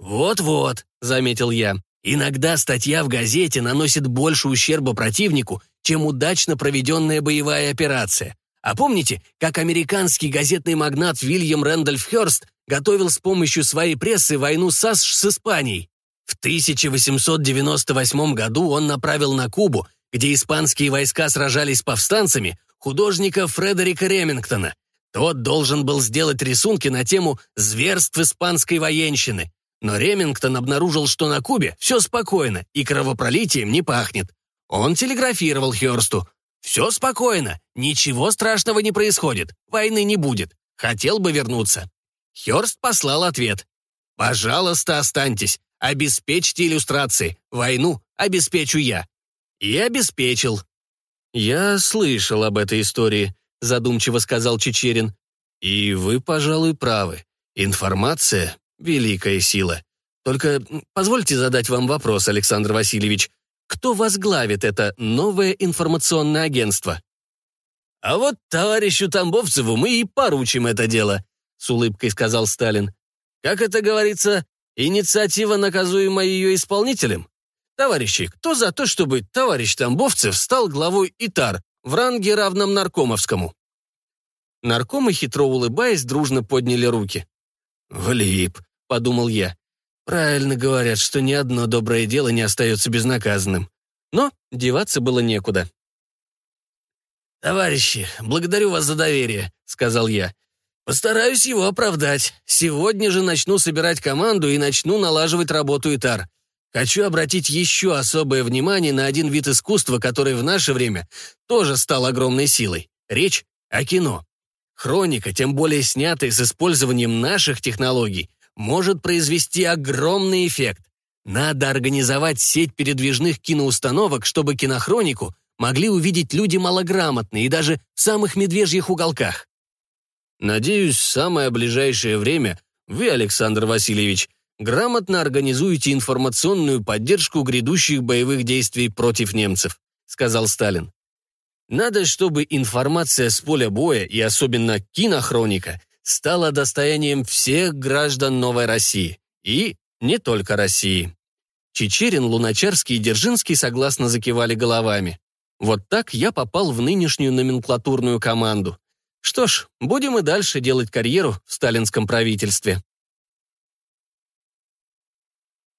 «Вот-вот», — заметил я, — «иногда статья в газете наносит больше ущерба противнику, чем удачно проведенная боевая операция. А помните, как американский газетный магнат Вильям Рэндольф Хёрст готовил с помощью своей прессы войну САСШ с Испанией? В 1898 году он направил на Кубу, где испанские войска сражались с повстанцами, художника Фредерика Ремингтона. Тот должен был сделать рисунки на тему «Зверств испанской военщины». Но Ремингтон обнаружил, что на Кубе все спокойно и кровопролитием не пахнет. Он телеграфировал Хёрсту. «Все спокойно, ничего страшного не происходит, войны не будет. Хотел бы вернуться». Хёрст послал ответ. «Пожалуйста, останьтесь, обеспечьте иллюстрации, войну обеспечу я». И обеспечил. «Я слышал об этой истории», — задумчиво сказал Чечерин. «И вы, пожалуй, правы. Информация — великая сила. Только позвольте задать вам вопрос, Александр Васильевич кто возглавит это новое информационное агентство. «А вот товарищу Тамбовцеву мы и поручим это дело», — с улыбкой сказал Сталин. «Как это говорится, инициатива наказуема ее исполнителем? Товарищи, кто за то, чтобы товарищ Тамбовцев стал главой ИТАР в ранге равном наркомовскому?» Наркомы, хитро улыбаясь, дружно подняли руки. «Влип», — подумал я. Правильно говорят, что ни одно доброе дело не остается безнаказанным. Но деваться было некуда. «Товарищи, благодарю вас за доверие», — сказал я. «Постараюсь его оправдать. Сегодня же начну собирать команду и начну налаживать работу ИТАР. Хочу обратить еще особое внимание на один вид искусства, который в наше время тоже стал огромной силой. Речь о кино. Хроника, тем более снятая с использованием наших технологий, может произвести огромный эффект. Надо организовать сеть передвижных киноустановок, чтобы кинохронику могли увидеть люди малограмотные и даже в самых медвежьих уголках. Надеюсь, в самое ближайшее время вы, Александр Васильевич, грамотно организуете информационную поддержку грядущих боевых действий против немцев, сказал Сталин. Надо, чтобы информация с поля боя и особенно кинохроника стала достоянием всех граждан Новой России. И не только России. Чечерин, Луначарский и Держинский согласно закивали головами. Вот так я попал в нынешнюю номенклатурную команду. Что ж, будем и дальше делать карьеру в сталинском правительстве.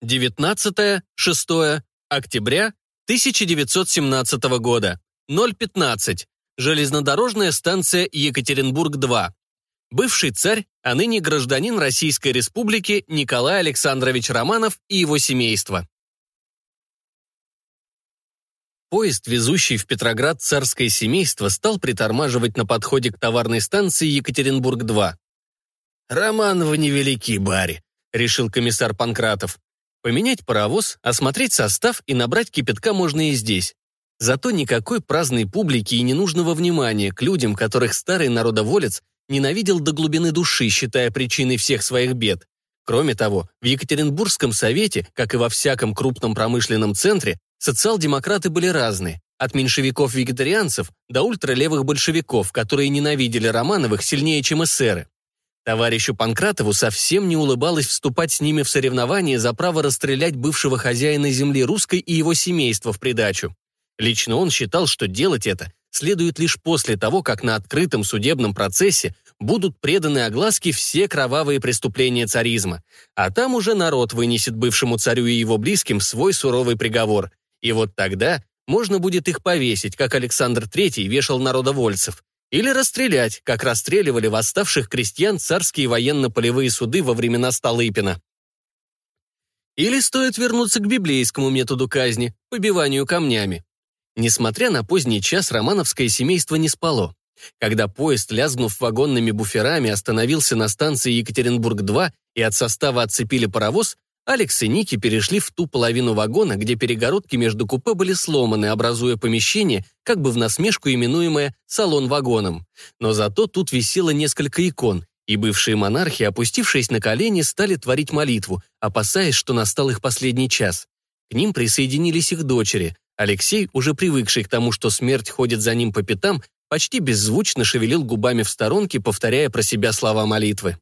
19-6 октября 1917 года. 015. Железнодорожная станция Екатеринбург-2. Бывший царь, а ныне гражданин Российской Республики Николай Александрович Романов и его семейство. Поезд, везущий в Петроград царское семейство, стал притормаживать на подходе к товарной станции Екатеринбург-2. «Романовы невелики, бари», — решил комиссар Панкратов. Поменять паровоз, осмотреть состав и набрать кипятка можно и здесь. Зато никакой праздной публики и ненужного внимания к людям, которых старый народоволец ненавидел до глубины души, считая причиной всех своих бед. Кроме того, в Екатеринбургском совете, как и во всяком крупном промышленном центре, социал-демократы были разные, от меньшевиков-вегетарианцев до ультралевых большевиков, которые ненавидели Романовых сильнее, чем эсеры. Товарищу Панкратову совсем не улыбалось вступать с ними в соревнования за право расстрелять бывшего хозяина земли русской и его семейства в придачу. Лично он считал, что делать это следует лишь после того, как на открытом судебном процессе будут преданы огласке все кровавые преступления царизма, а там уже народ вынесет бывшему царю и его близким свой суровый приговор. И вот тогда можно будет их повесить, как Александр III вешал народовольцев, или расстрелять, как расстреливали восставших крестьян царские военно-полевые суды во времена Столыпина. Или стоит вернуться к библейскому методу казни – побиванию камнями. Несмотря на поздний час, романовское семейство не спало. Когда поезд, лязгнув вагонными буферами, остановился на станции Екатеринбург-2 и от состава отцепили паровоз, Алекс и Ники перешли в ту половину вагона, где перегородки между купе были сломаны, образуя помещение, как бы в насмешку именуемое «салон-вагоном». Но зато тут висело несколько икон, и бывшие монархи, опустившись на колени, стали творить молитву, опасаясь, что настал их последний час. К ним присоединились их дочери, Алексей, уже привыкший к тому, что смерть ходит за ним по пятам, почти беззвучно шевелил губами в сторонке, повторяя про себя слова молитвы.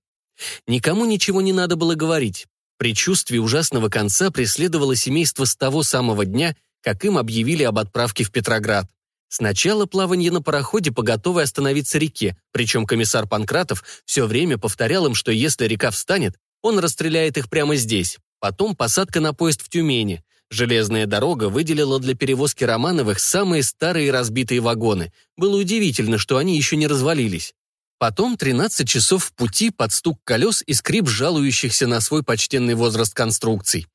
Никому ничего не надо было говорить. Предчувствие ужасного конца преследовало семейство с того самого дня, как им объявили об отправке в Петроград. Сначала плавание на пароходе по готовой остановиться реке, причем комиссар Панкратов все время повторял им, что если река встанет, он расстреляет их прямо здесь. Потом посадка на поезд в Тюмени. Железная дорога выделила для перевозки Романовых самые старые разбитые вагоны. Было удивительно, что они еще не развалились. Потом 13 часов в пути под стук колес и скрип жалующихся на свой почтенный возраст конструкций.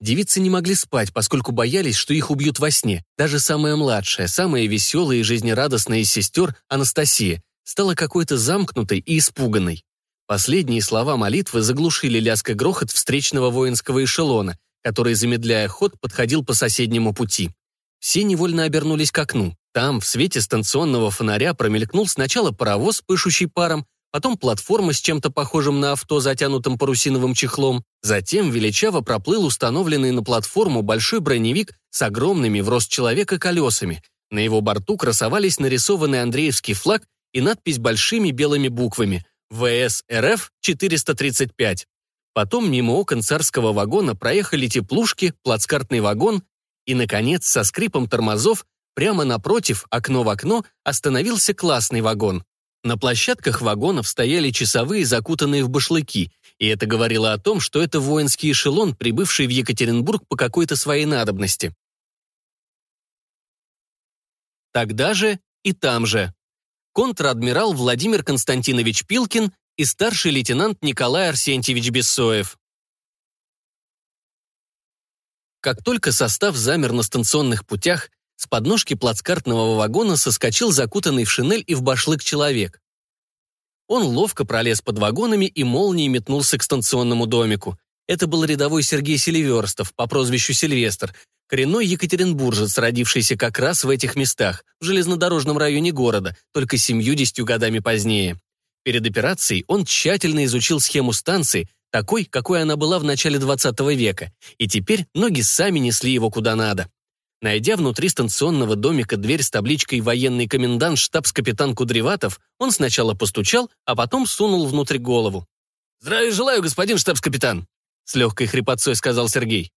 Девицы не могли спать, поскольку боялись, что их убьют во сне. Даже самая младшая, самая веселая и жизнерадостная из сестер, Анастасия, стала какой-то замкнутой и испуганной. Последние слова молитвы заглушили лязг грохот встречного воинского эшелона, который, замедляя ход, подходил по соседнему пути. Все невольно обернулись к окну. Там, в свете станционного фонаря, промелькнул сначала паровоз, пышущий паром, потом платформа с чем-то похожим на авто, затянутым парусиновым чехлом. Затем величаво проплыл установленный на платформу большой броневик с огромными в рост человека колесами. На его борту красовались нарисованный Андреевский флаг и надпись большими белыми буквами «ВС РФ 435». Потом мимо окон царского вагона проехали теплушки, плацкартный вагон, и, наконец, со скрипом тормозов, прямо напротив, окно в окно, остановился классный вагон. На площадках вагонов стояли часовые, закутанные в башлыки, и это говорило о том, что это воинский эшелон, прибывший в Екатеринбург по какой-то своей надобности. Тогда же и там же. Контр-адмирал Владимир Константинович Пилкин и старший лейтенант Николай Арсентьевич Бессоев. Как только состав замер на станционных путях, с подножки плацкартного вагона соскочил закутанный в шинель и в башлык человек. Он ловко пролез под вагонами и молнией метнулся к станционному домику. Это был рядовой Сергей Селиверстов по прозвищу Сильвестр, коренной екатеринбуржец, родившийся как раз в этих местах, в железнодорожном районе города, только семьюдесятью годами позднее. Перед операцией он тщательно изучил схему станции, такой, какой она была в начале 20 века, и теперь ноги сами несли его куда надо. Найдя внутри станционного домика дверь с табличкой «Военный комендант штабс-капитан Кудреватов», он сначала постучал, а потом сунул внутрь голову. «Здравия желаю, господин штабс-капитан!» С легкой хрипотцой сказал Сергей.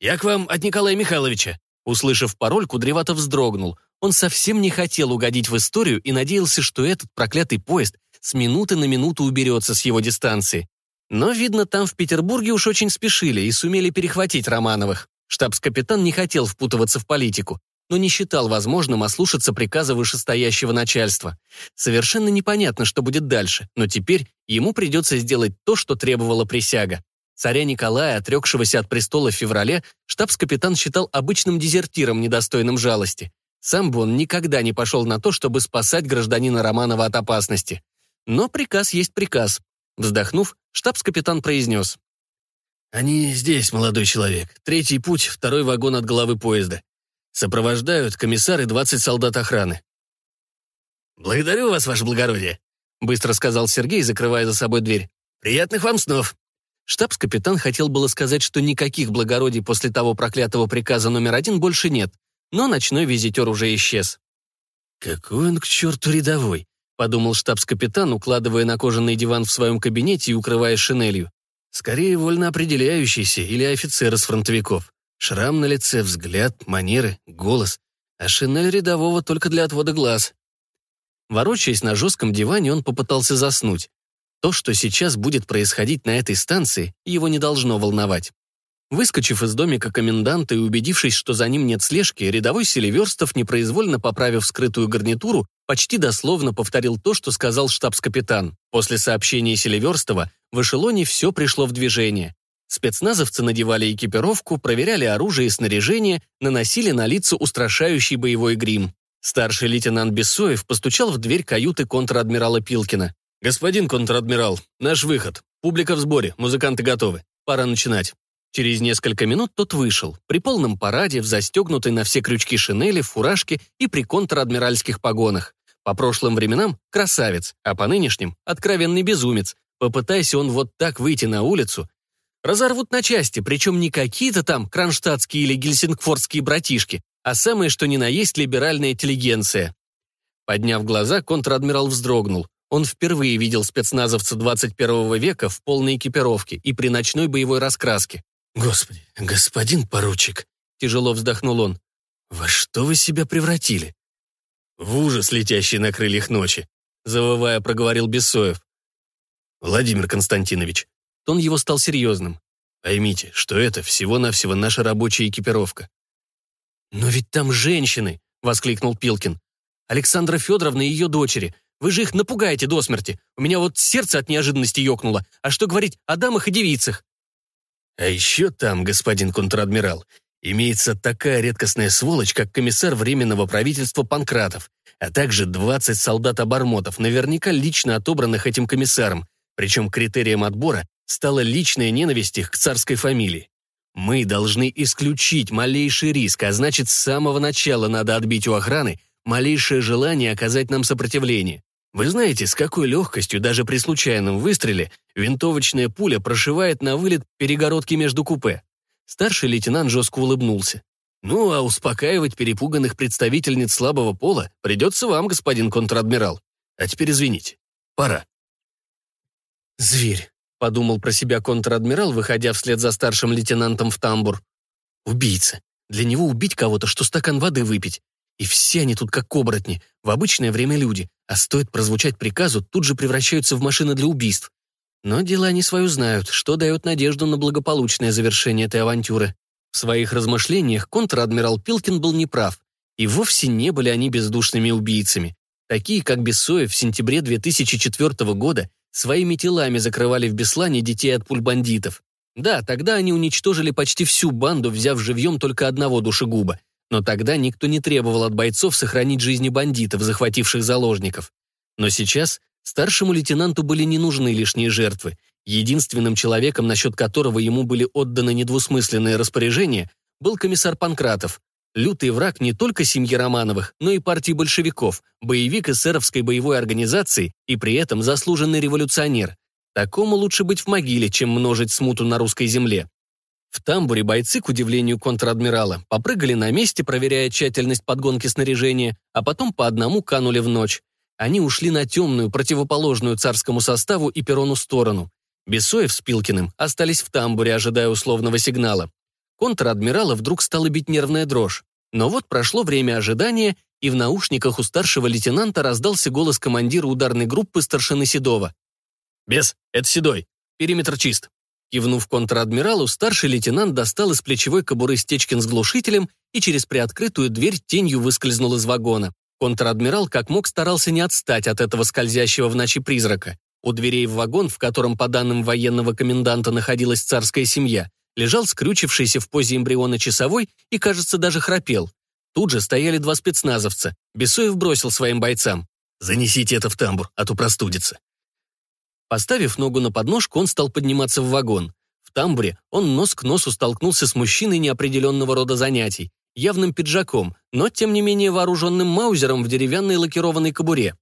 «Я к вам от Николая Михайловича». Услышав пароль, Кудреватов вздрогнул. Он совсем не хотел угодить в историю и надеялся, что этот проклятый поезд с минуты на минуту уберется с его дистанции. Но, видно, там в Петербурге уж очень спешили и сумели перехватить Романовых. Штабс-капитан не хотел впутываться в политику, но не считал возможным ослушаться приказа вышестоящего начальства. Совершенно непонятно, что будет дальше, но теперь ему придется сделать то, что требовала присяга. Царя Николая, отрекшегося от престола в феврале, штабс-капитан считал обычным дезертиром, недостойным жалости. Сам бы он никогда не пошел на то, чтобы спасать гражданина Романова от опасности. Но приказ есть приказ. Вздохнув, штабс-капитан произнес. «Они здесь, молодой человек. Третий путь, второй вагон от головы поезда. Сопровождают комиссары 20 солдат охраны». «Благодарю вас, ваше благородие», — быстро сказал Сергей, закрывая за собой дверь. «Приятных вам снов». Штабс-капитан хотел было сказать, что никаких благородий после того проклятого приказа номер один больше нет, но ночной визитер уже исчез. «Какой он к черту рядовой», — подумал штабс-капитан, укладывая на кожаный диван в своем кабинете и укрывая шинелью. Скорее, вольно определяющийся или офицер из фронтовиков. Шрам на лице, взгляд, манеры, голос. А шинель рядового только для отвода глаз. Ворочаясь на жестком диване, он попытался заснуть. То, что сейчас будет происходить на этой станции, его не должно волновать. Выскочив из домика коменданта и убедившись, что за ним нет слежки, рядовой Селиверстов, непроизвольно поправив скрытую гарнитуру, почти дословно повторил то, что сказал штабс-капитан. После сообщения Селиверстова в эшелоне все пришло в движение. Спецназовцы надевали экипировку, проверяли оружие и снаряжение, наносили на лица устрашающий боевой грим. Старший лейтенант Бессоев постучал в дверь каюты контр-адмирала Пилкина. «Господин контр-адмирал, наш выход. Публика в сборе, музыканты готовы. Пора начинать». Через несколько минут тот вышел, при полном параде, в застегнутой на все крючки шинели, фуражке и при контр-адмиральских погонах. По прошлым временам – красавец, а по нынешним – откровенный безумец. Попытайся он вот так выйти на улицу, разорвут на части, причем не какие-то там кронштадтские или гельсингфордские братишки, а самое что ни на есть либеральная интеллигенция. Подняв глаза, контр-адмирал вздрогнул. Он впервые видел спецназовца 21 века в полной экипировке и при ночной боевой раскраске. «Господи, господин поручик!» — тяжело вздохнул он. «Во что вы себя превратили?» «В ужас, летящий на крыльях ночи», — завывая, проговорил Бессоев. «Владимир Константинович». Тон его стал серьезным. «Поймите, что это всего-навсего наша рабочая экипировка». «Но ведь там женщины!» — воскликнул Пилкин. «Александра Федоровна и ее дочери. Вы же их напугаете до смерти. У меня вот сердце от неожиданности ёкнуло. А что говорить о дамах и девицах?» А еще там, господин контр-адмирал, имеется такая редкостная сволочь, как комиссар Временного правительства Панкратов, а также 20 солдат-обормотов, наверняка лично отобранных этим комиссаром, причем критерием отбора стала личная ненависть их к царской фамилии. Мы должны исключить малейший риск, а значит, с самого начала надо отбить у охраны малейшее желание оказать нам сопротивление. Вы знаете, с какой легкостью даже при случайном выстреле винтовочная пуля прошивает на вылет перегородки между купе? Старший лейтенант жестко улыбнулся. Ну, а успокаивать перепуганных представительниц слабого пола придется вам, господин контр-адмирал. А теперь извините. Пора. Зверь, подумал про себя контр-адмирал, выходя вслед за старшим лейтенантом в тамбур. Убийца. Для него убить кого-то, что стакан воды выпить. И все они тут как оборотни, в обычное время люди, а стоит прозвучать приказу, тут же превращаются в машины для убийств. Но дела они свою знают, что дает надежду на благополучное завершение этой авантюры. В своих размышлениях контр-адмирал Пилкин был неправ, и вовсе не были они бездушными убийцами. Такие, как Бессоев в сентябре 2004 года своими телами закрывали в Беслане детей от пуль бандитов. Да, тогда они уничтожили почти всю банду, взяв живьем только одного душегуба, но тогда никто не требовал от бойцов сохранить жизни бандитов, захвативших заложников. Но сейчас старшему лейтенанту были не нужны лишние жертвы. Единственным человеком, насчет которого ему были отданы недвусмысленные распоряжения, был комиссар Панкратов, лютый враг не только семьи Романовых, но и партии большевиков, боевик эсеровской боевой организации и при этом заслуженный революционер. Такому лучше быть в могиле, чем множить смуту на русской земле. В тамбуре бойцы, к удивлению контр-адмирала, попрыгали на месте, проверяя тщательность подгонки снаряжения, а потом по одному канули в ночь. Они ушли на темную, противоположную царскому составу и перрону сторону. Бесоев с Пилкиным остались в тамбуре, ожидая условного сигнала. Контр-адмирала вдруг стала бить нервная дрожь. Но вот прошло время ожидания, и в наушниках у старшего лейтенанта раздался голос командира ударной группы старшины Седова. «Бес, это Седой. Периметр чист». Кивнув контр-адмиралу, старший лейтенант достал из плечевой кобуры Стечкин с глушителем и через приоткрытую дверь тенью выскользнул из вагона. Контр-адмирал как мог старался не отстать от этого скользящего в ночи призрака. У дверей в вагон, в котором, по данным военного коменданта, находилась царская семья, лежал скрючившийся в позе эмбриона часовой и, кажется, даже храпел. Тут же стояли два спецназовца. Бесоев бросил своим бойцам. «Занесите это в тамбур, а то простудится». Поставив ногу на подножку, он стал подниматься в вагон. В тамбуре он нос к носу столкнулся с мужчиной неопределенного рода занятий, явным пиджаком, но, тем не менее, вооруженным маузером в деревянной лакированной кобуре.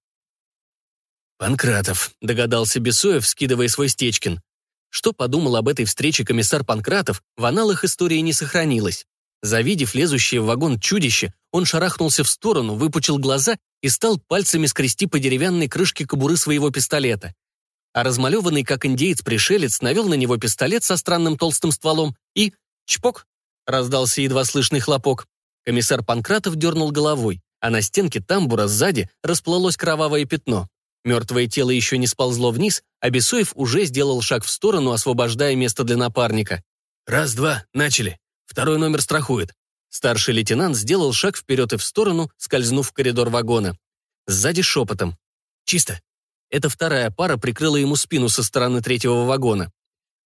«Панкратов», — догадался Бесоев, скидывая свой Стечкин. Что подумал об этой встрече комиссар Панкратов, в аналах истории не сохранилось. Завидев лезущее в вагон чудище, он шарахнулся в сторону, выпучил глаза и стал пальцами скрести по деревянной крышке кобуры своего пистолета а размалеванный как индеец-пришелец навел на него пистолет со странным толстым стволом и... Чпок! Раздался едва слышный хлопок. Комиссар Панкратов дернул головой, а на стенке тамбура сзади расплылось кровавое пятно. Мертвое тело еще не сползло вниз, а Бесоев уже сделал шаг в сторону, освобождая место для напарника. «Раз-два, начали. Второй номер страхует». Старший лейтенант сделал шаг вперед и в сторону, скользнув в коридор вагона. Сзади шепотом. «Чисто. Эта вторая пара прикрыла ему спину со стороны третьего вагона.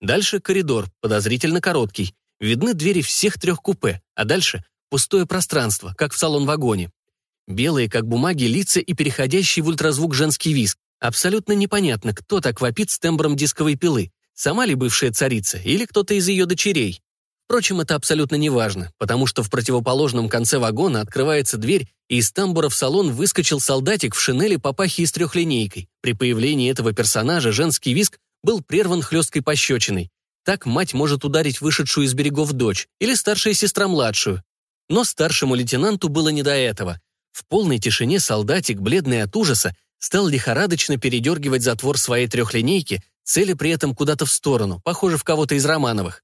Дальше коридор, подозрительно короткий. Видны двери всех трех купе, а дальше пустое пространство, как в салон-вагоне. Белые, как бумаги, лица и переходящий в ультразвук женский виск. Абсолютно непонятно, кто так вопит с тембром дисковой пилы. Сама ли бывшая царица или кто-то из ее дочерей? Впрочем, это абсолютно не важно, потому что в противоположном конце вагона открывается дверь, и из тамбура в салон выскочил солдатик в шинели папахи с трехлинейкой. При появлении этого персонажа женский виск был прерван хлесткой пощечиной. Так мать может ударить вышедшую из берегов дочь или старшая сестра младшую. Но старшему лейтенанту было не до этого. В полной тишине солдатик, бледный от ужаса, стал лихорадочно передергивать затвор своей трехлинейки, цели при этом куда-то в сторону, похоже, в кого-то из Романовых.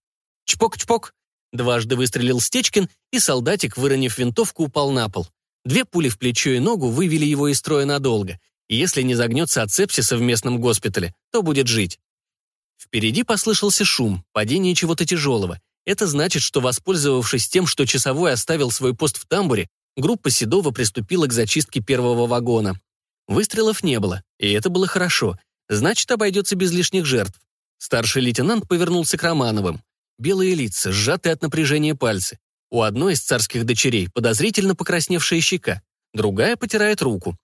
Чпок-чпок. Дважды выстрелил Стечкин, и солдатик, выронив винтовку, упал на пол. Две пули в плечо и ногу вывели его из строя надолго, и если не загнется от сепсиса в местном госпитале, то будет жить. Впереди послышался шум, падение чего-то тяжелого. Это значит, что, воспользовавшись тем, что часовой оставил свой пост в тамбуре, группа Седова приступила к зачистке первого вагона. Выстрелов не было, и это было хорошо. Значит, обойдется без лишних жертв. Старший лейтенант повернулся к Романовым. Белые лица, сжатые от напряжения пальцы. У одной из царских дочерей подозрительно покрасневшая щека, другая потирает руку.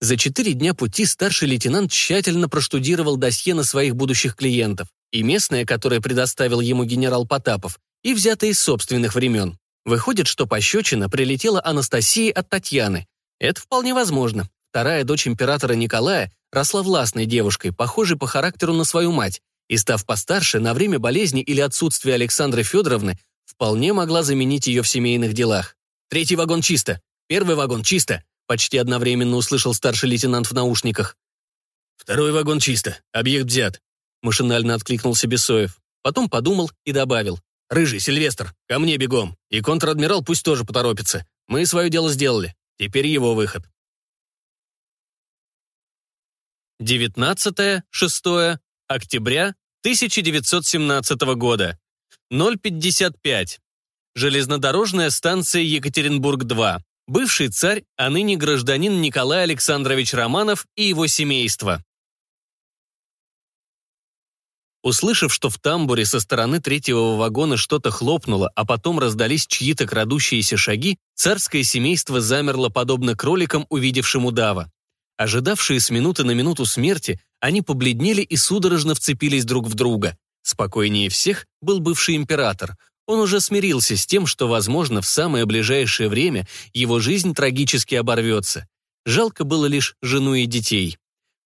За четыре дня пути старший лейтенант тщательно проштудировал досье на своих будущих клиентов, и местное, которое предоставил ему генерал Потапов, и взятое из собственных времен. Выходит, что пощечина прилетела Анастасии от Татьяны. Это вполне возможно. Вторая дочь императора Николая росла властной девушкой, похожей по характеру на свою мать, и, став постарше, на время болезни или отсутствия Александры Федоровны, вполне могла заменить ее в семейных делах. «Третий вагон чисто! Первый вагон чисто!» почти одновременно услышал старший лейтенант в наушниках. «Второй вагон чисто, объект взят», машинально откликнулся Бесоев. Потом подумал и добавил. «Рыжий, Сильвестр, ко мне бегом. И контр-адмирал пусть тоже поторопится. Мы свое дело сделали. Теперь его выход». 19-6 октября 1917 года. 055. Железнодорожная станция Екатеринбург-2. Бывший царь, а ныне гражданин Николай Александрович Романов и его семейство. Услышав, что в тамбуре со стороны третьего вагона что-то хлопнуло, а потом раздались чьи-то крадущиеся шаги, царское семейство замерло подобно кроликам, увидевшим удава. Ожидавшие с минуты на минуту смерти, они побледнели и судорожно вцепились друг в друга. Спокойнее всех был бывший император. Он уже смирился с тем, что, возможно, в самое ближайшее время его жизнь трагически оборвется. Жалко было лишь жену и детей.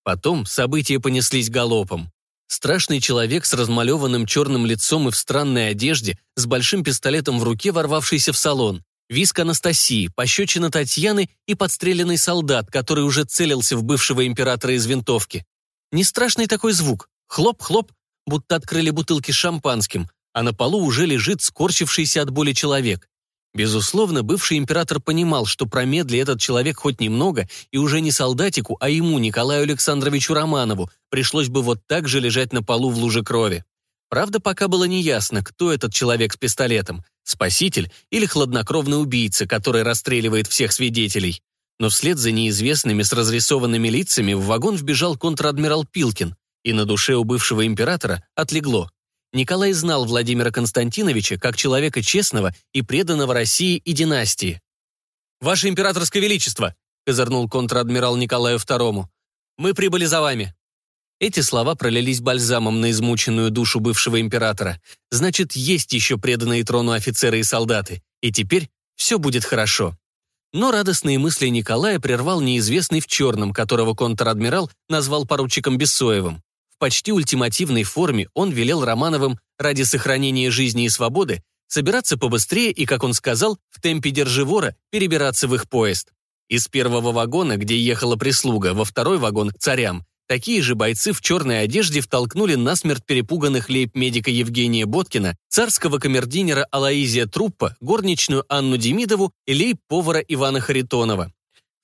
Потом события понеслись галопом. Страшный человек с размалеванным черным лицом и в странной одежде, с большим пистолетом в руке, ворвавшийся в салон. Виск Анастасии, пощечина Татьяны и подстреленный солдат, который уже целился в бывшего императора из винтовки. Не страшный такой звук. Хлоп-хлоп, будто открыли бутылки шампанским, а на полу уже лежит скорчившийся от боли человек. Безусловно, бывший император понимал, что промедли этот человек хоть немного, и уже не солдатику, а ему, Николаю Александровичу Романову, пришлось бы вот так же лежать на полу в луже крови. Правда, пока было неясно, кто этот человек с пистолетом – спаситель или хладнокровный убийца, который расстреливает всех свидетелей. Но вслед за неизвестными с разрисованными лицами в вагон вбежал контр-адмирал Пилкин, и на душе у бывшего императора отлегло. Николай знал Владимира Константиновича как человека честного и преданного России и династии. «Ваше императорское величество!» — козырнул контр-адмирал Николаю II. «Мы прибыли за вами». Эти слова пролились бальзамом на измученную душу бывшего императора. Значит, есть еще преданные трону офицеры и солдаты. И теперь все будет хорошо. Но радостные мысли Николая прервал неизвестный в черном, которого контр-адмирал назвал поручиком Бессоевым. В почти ультимативной форме он велел Романовым ради сохранения жизни и свободы собираться побыстрее и, как он сказал, в темпе держивора перебираться в их поезд. Из первого вагона, где ехала прислуга, во второй вагон к царям, такие же бойцы в черной одежде втолкнули насмерть перепуганных лейб-медика Евгения Боткина, царского камердинера Алаизия Труппа, горничную Анну Демидову и лейб-повара Ивана Харитонова.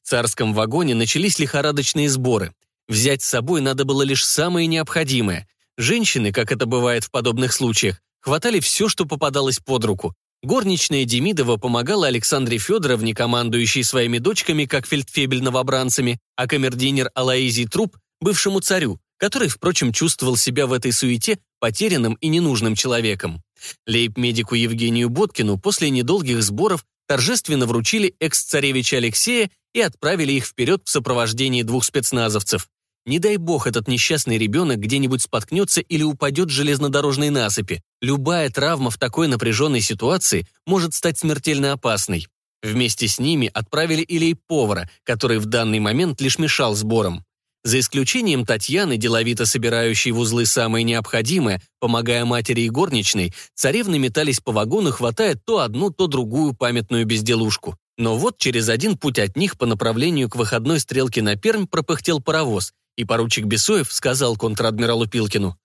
В царском вагоне начались лихорадочные сборы. Взять с собой надо было лишь самое необходимое. Женщины, как это бывает в подобных случаях, хватали все, что попадалось под руку. Горничная Демидова помогала Александре Федоровне, командующей своими дочками, как фельдфебель новобранцами, а камердинер Алаизий Труп – бывшему царю, который, впрочем, чувствовал себя в этой суете потерянным и ненужным человеком. Лейб-медику Евгению Боткину после недолгих сборов торжественно вручили экс-царевича Алексея и отправили их вперед в сопровождении двух спецназовцев. Не дай бог этот несчастный ребенок где-нибудь споткнется или упадет с железнодорожной насыпи. Любая травма в такой напряженной ситуации может стать смертельно опасной. Вместе с ними отправили и повара который в данный момент лишь мешал сборам. За исключением Татьяны, деловито собирающей в узлы самое необходимое, помогая матери и горничной, царевны метались по вагону, хватая то одну, то другую памятную безделушку. Но вот через один путь от них по направлению к выходной стрелке на Пермь пропыхтел паровоз, и поручик Бесоев сказал контр-адмиралу Пилкину.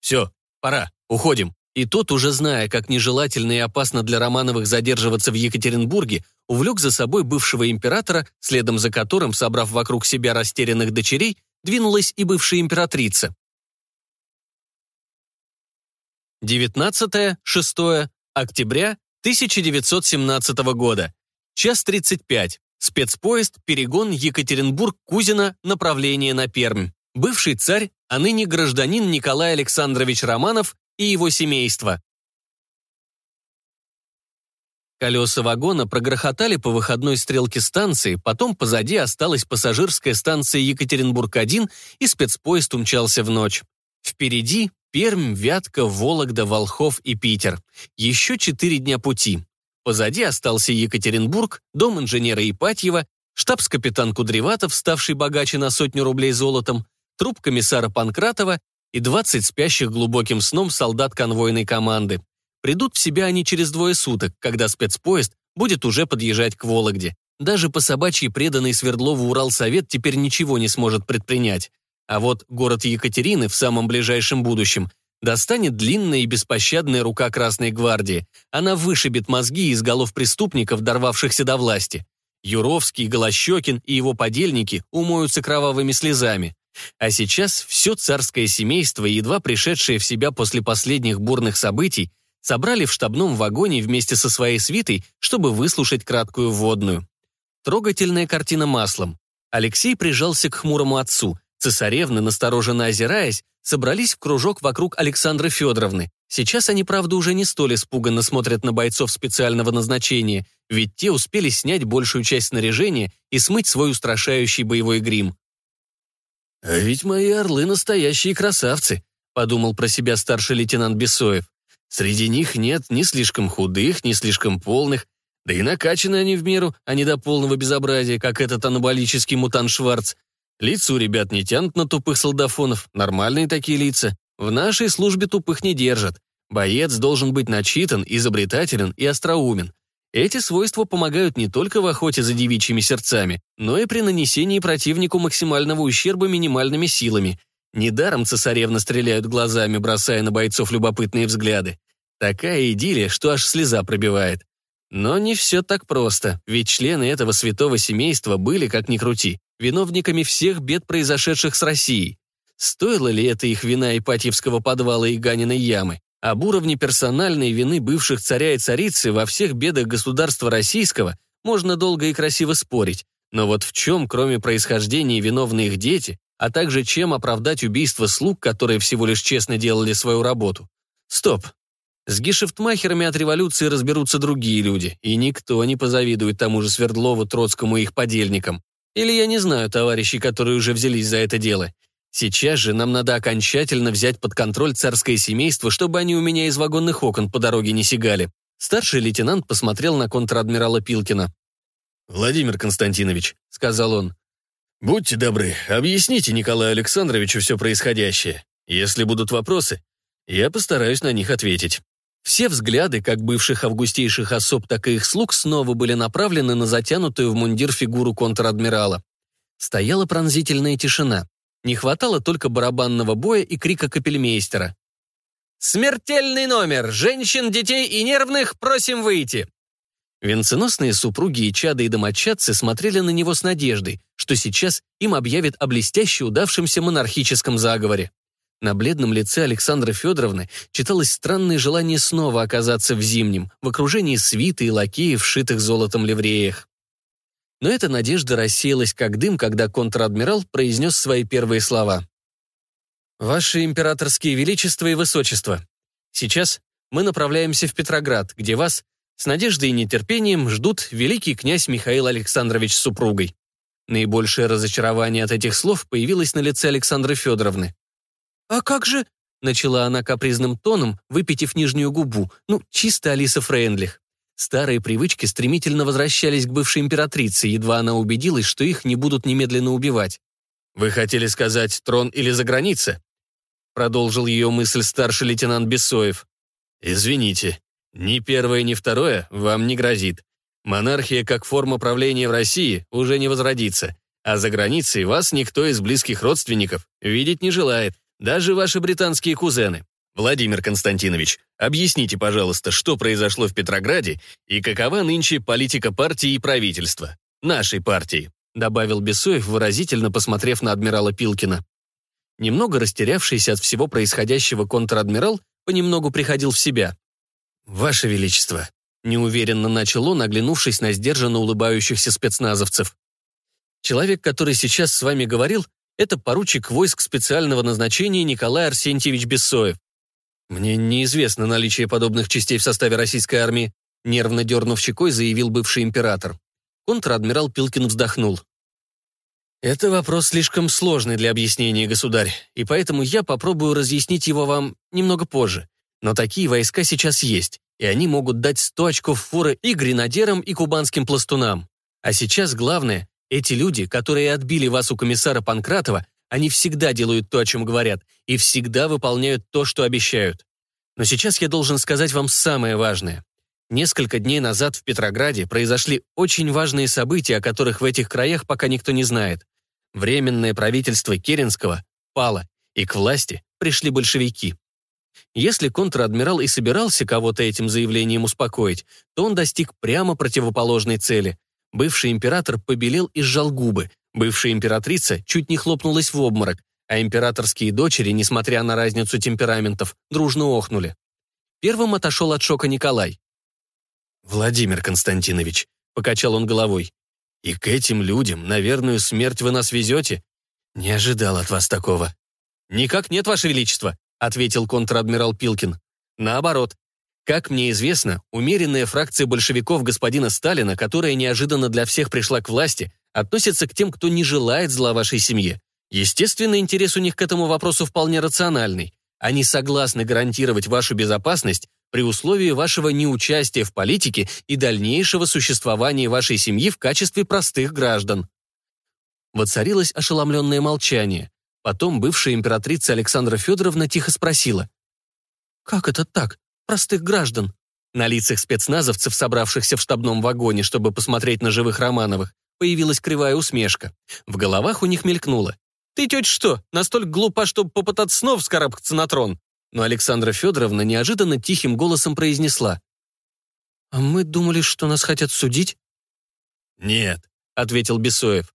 «Все, пора, уходим». И тот, уже зная, как нежелательно и опасно для Романовых задерживаться в Екатеринбурге, увлек за собой бывшего императора, следом за которым, собрав вокруг себя растерянных дочерей, двинулась и бывшая императрица. 19-6 октября 1917 года. Час 35. Спецпоезд, перегон Екатеринбург-Кузина, направление на Пермь. Бывший царь, а ныне гражданин Николай Александрович Романов и его семейство. Колеса вагона прогрохотали по выходной стрелке станции, потом позади осталась пассажирская станция Екатеринбург-1, и спецпоезд умчался в ночь. Впереди Пермь, Вятка, Вологда, Волхов и Питер. Еще четыре дня пути. Позади остался Екатеринбург, дом инженера Ипатьева, штабс-капитан Кудреватов, ставший богаче на сотню рублей золотом, труп комиссара Панкратова и 20 спящих глубоким сном солдат конвойной команды. Придут в себя они через двое суток, когда спецпоезд будет уже подъезжать к Вологде. Даже по собачьей преданный Свердлову Уралсовет теперь ничего не сможет предпринять. А вот город Екатерины в самом ближайшем будущем Достанет длинная и беспощадная рука Красной Гвардии. Она вышибет мозги из голов преступников, дорвавшихся до власти. Юровский, Голощекин и его подельники умоются кровавыми слезами. А сейчас все царское семейство, едва пришедшее в себя после последних бурных событий, собрали в штабном вагоне вместе со своей свитой, чтобы выслушать краткую вводную. Трогательная картина маслом. Алексей прижался к хмурому отцу. Цесаревны, настороженно озираясь, собрались в кружок вокруг Александры Федоровны. Сейчас они, правда, уже не столь испуганно смотрят на бойцов специального назначения, ведь те успели снять большую часть снаряжения и смыть свой устрашающий боевой грим. «А ведь мои орлы настоящие красавцы», — подумал про себя старший лейтенант Бесоев. «Среди них нет ни слишком худых, ни слишком полных, да и накачаны они в меру, а не до полного безобразия, как этот анаболический мутант Шварц. Лица у ребят не тянут на тупых солдафонов, нормальные такие лица. В нашей службе тупых не держат. Боец должен быть начитан, изобретателен и остроумен. Эти свойства помогают не только в охоте за девичьими сердцами, но и при нанесении противнику максимального ущерба минимальными силами. Недаром цесаревны стреляют глазами, бросая на бойцов любопытные взгляды. Такая идиллия, что аж слеза пробивает. Но не все так просто, ведь члены этого святого семейства были, как ни крути, виновниками всех бед, произошедших с Россией. Стоило ли это их вина Ипатьевского подвала и Ганиной ямы? Об уровне персональной вины бывших царя и царицы во всех бедах государства российского можно долго и красиво спорить, но вот в чем, кроме происхождения, виновны их дети, а также чем оправдать убийство слуг, которые всего лишь честно делали свою работу? Стоп. С гешефтмахерами от революции разберутся другие люди, и никто не позавидует тому же Свердлову, Троцкому и их подельникам. Или я не знаю товарищей, которые уже взялись за это дело. Сейчас же нам надо окончательно взять под контроль царское семейство, чтобы они у меня из вагонных окон по дороге не сигали. Старший лейтенант посмотрел на контр-адмирала Пилкина. «Владимир Константинович», — сказал он, — «будьте добры, объясните Николаю Александровичу все происходящее. Если будут вопросы, я постараюсь на них ответить». Все взгляды, как бывших августейших особ, так и их слуг, снова были направлены на затянутую в мундир фигуру контр-адмирала. Стояла пронзительная тишина. Не хватало только барабанного боя и крика капельмейстера. «Смертельный номер! Женщин, детей и нервных просим выйти!» Венценосные супруги и чады и домочадцы смотрели на него с надеждой, что сейчас им объявят о блестяще удавшемся монархическом заговоре. На бледном лице Александры Федоровны читалось странное желание снова оказаться в зимнем, в окружении свиты и лакеев, вшитых золотом ливреях. Но эта надежда рассеялась как дым, когда контр-адмирал произнес свои первые слова. «Ваши императорские величества и высочества, сейчас мы направляемся в Петроград, где вас с надеждой и нетерпением ждут великий князь Михаил Александрович с супругой». Наибольшее разочарование от этих слов появилось на лице Александры Федоровны. «А как же...» — начала она капризным тоном, выпитив нижнюю губу. Ну, чисто Алиса Фрейндлих. Старые привычки стремительно возвращались к бывшей императрице, едва она убедилась, что их не будут немедленно убивать. «Вы хотели сказать трон или за граница?» Продолжил ее мысль старший лейтенант Бессоев. «Извините, ни первое, ни второе вам не грозит. Монархия как форма правления в России уже не возродится, а за границей вас никто из близких родственников видеть не желает. Даже ваши британские кузены. Владимир Константинович, объясните, пожалуйста, что произошло в Петрограде и какова нынче политика партии и правительства, нашей партии», добавил Бесоев, выразительно посмотрев на адмирала Пилкина. Немного растерявшийся от всего происходящего контр-адмирал понемногу приходил в себя. «Ваше Величество», — неуверенно начал он, оглянувшись на сдержанно улыбающихся спецназовцев. «Человек, который сейчас с вами говорил, это поручик войск специального назначения Николай Арсентьевич Бессоев. Мне неизвестно наличие подобных частей в составе российской армии, нервно дернув щекой, заявил бывший император. Контр-адмирал Пилкин вздохнул. Это вопрос слишком сложный для объяснения, государь, и поэтому я попробую разъяснить его вам немного позже. Но такие войска сейчас есть, и они могут дать 100 очков форы и гренадерам, и кубанским пластунам. А сейчас главное эти люди, которые отбили вас у комиссара Панкратова, они всегда делают то, о чем говорят, и всегда выполняют то, что обещают. Но сейчас я должен сказать вам самое важное. Несколько дней назад в Петрограде произошли очень важные события, о которых в этих краях пока никто не знает. Временное правительство Керенского пало, и к власти пришли большевики. Если контр-адмирал и собирался кого-то этим заявлением успокоить, то он достиг прямо противоположной цели. Бывший император побелел и сжал губы. Бывшая императрица чуть не хлопнулась в обморок, а императорские дочери, несмотря на разницу темпераментов, дружно охнули. Первым отошел от шока Николай. «Владимир Константинович», — покачал он головой, «и к этим людям, на верную смерть вы нас везете? Не ожидал от вас такого». «Никак нет, Ваше Величество», — ответил контр-адмирал Пилкин. «Наоборот, как мне известно, умеренная фракция большевиков господина Сталина, которая неожиданно для всех пришла к власти, относится к тем, кто не желает зла вашей семье. Естественно, интерес у них к этому вопросу вполне рациональный. Они согласны гарантировать вашу безопасность при условии вашего неучастия в политике и дальнейшего существования вашей семьи в качестве простых граждан. Воцарилось ошеломленное молчание. Потом бывшая императрица Александра Федоровна тихо спросила. «Как это так? Простых граждан?» На лицах спецназовцев, собравшихся в штабном вагоне, чтобы посмотреть на живых Романовых, появилась кривая усмешка. В головах у них мелькнуло. «Ты, тетя, что, настолько глупа, чтобы попытаться снова вскарабкаться на трон?» Но Александра Федоровна неожиданно тихим голосом произнесла. «А мы думали, что нас хотят судить?» «Нет», — ответил Бесоев.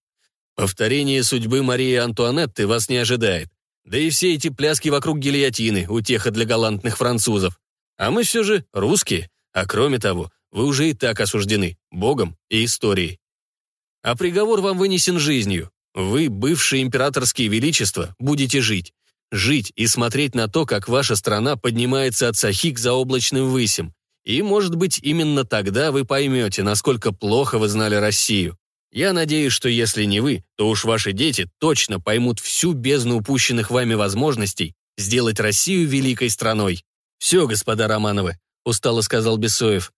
«Повторение судьбы Марии Антуанетты вас не ожидает. Да и все эти пляски вокруг гильотины, утеха для галантных французов. А мы все же русские, а кроме того, вы уже и так осуждены Богом и историей. А приговор вам вынесен жизнью. Вы, бывшие императорские величества, будете жить. Жить и смотреть на то, как ваша страна поднимается от Сахи к заоблачным высям. И, может быть, именно тогда вы поймете, насколько плохо вы знали Россию. Я надеюсь, что если не вы, то уж ваши дети точно поймут всю бездну упущенных вами возможностей сделать Россию великой страной. Все, господа Романовы, устало сказал Бесоев.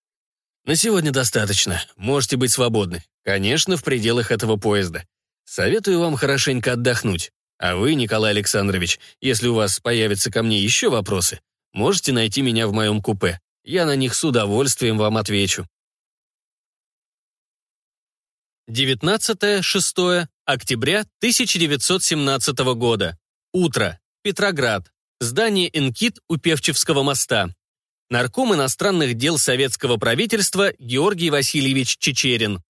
На сегодня достаточно, можете быть свободны. Конечно, в пределах этого поезда. Советую вам хорошенько отдохнуть. А вы, Николай Александрович, если у вас появятся ко мне еще вопросы, можете найти меня в моем купе. Я на них с удовольствием вам отвечу. 19-6 октября 1917 года. Утро. Петроград. Здание «Энкит» у Певчевского моста. Нарком иностранных дел советского правительства Георгий Васильевич Чечерин.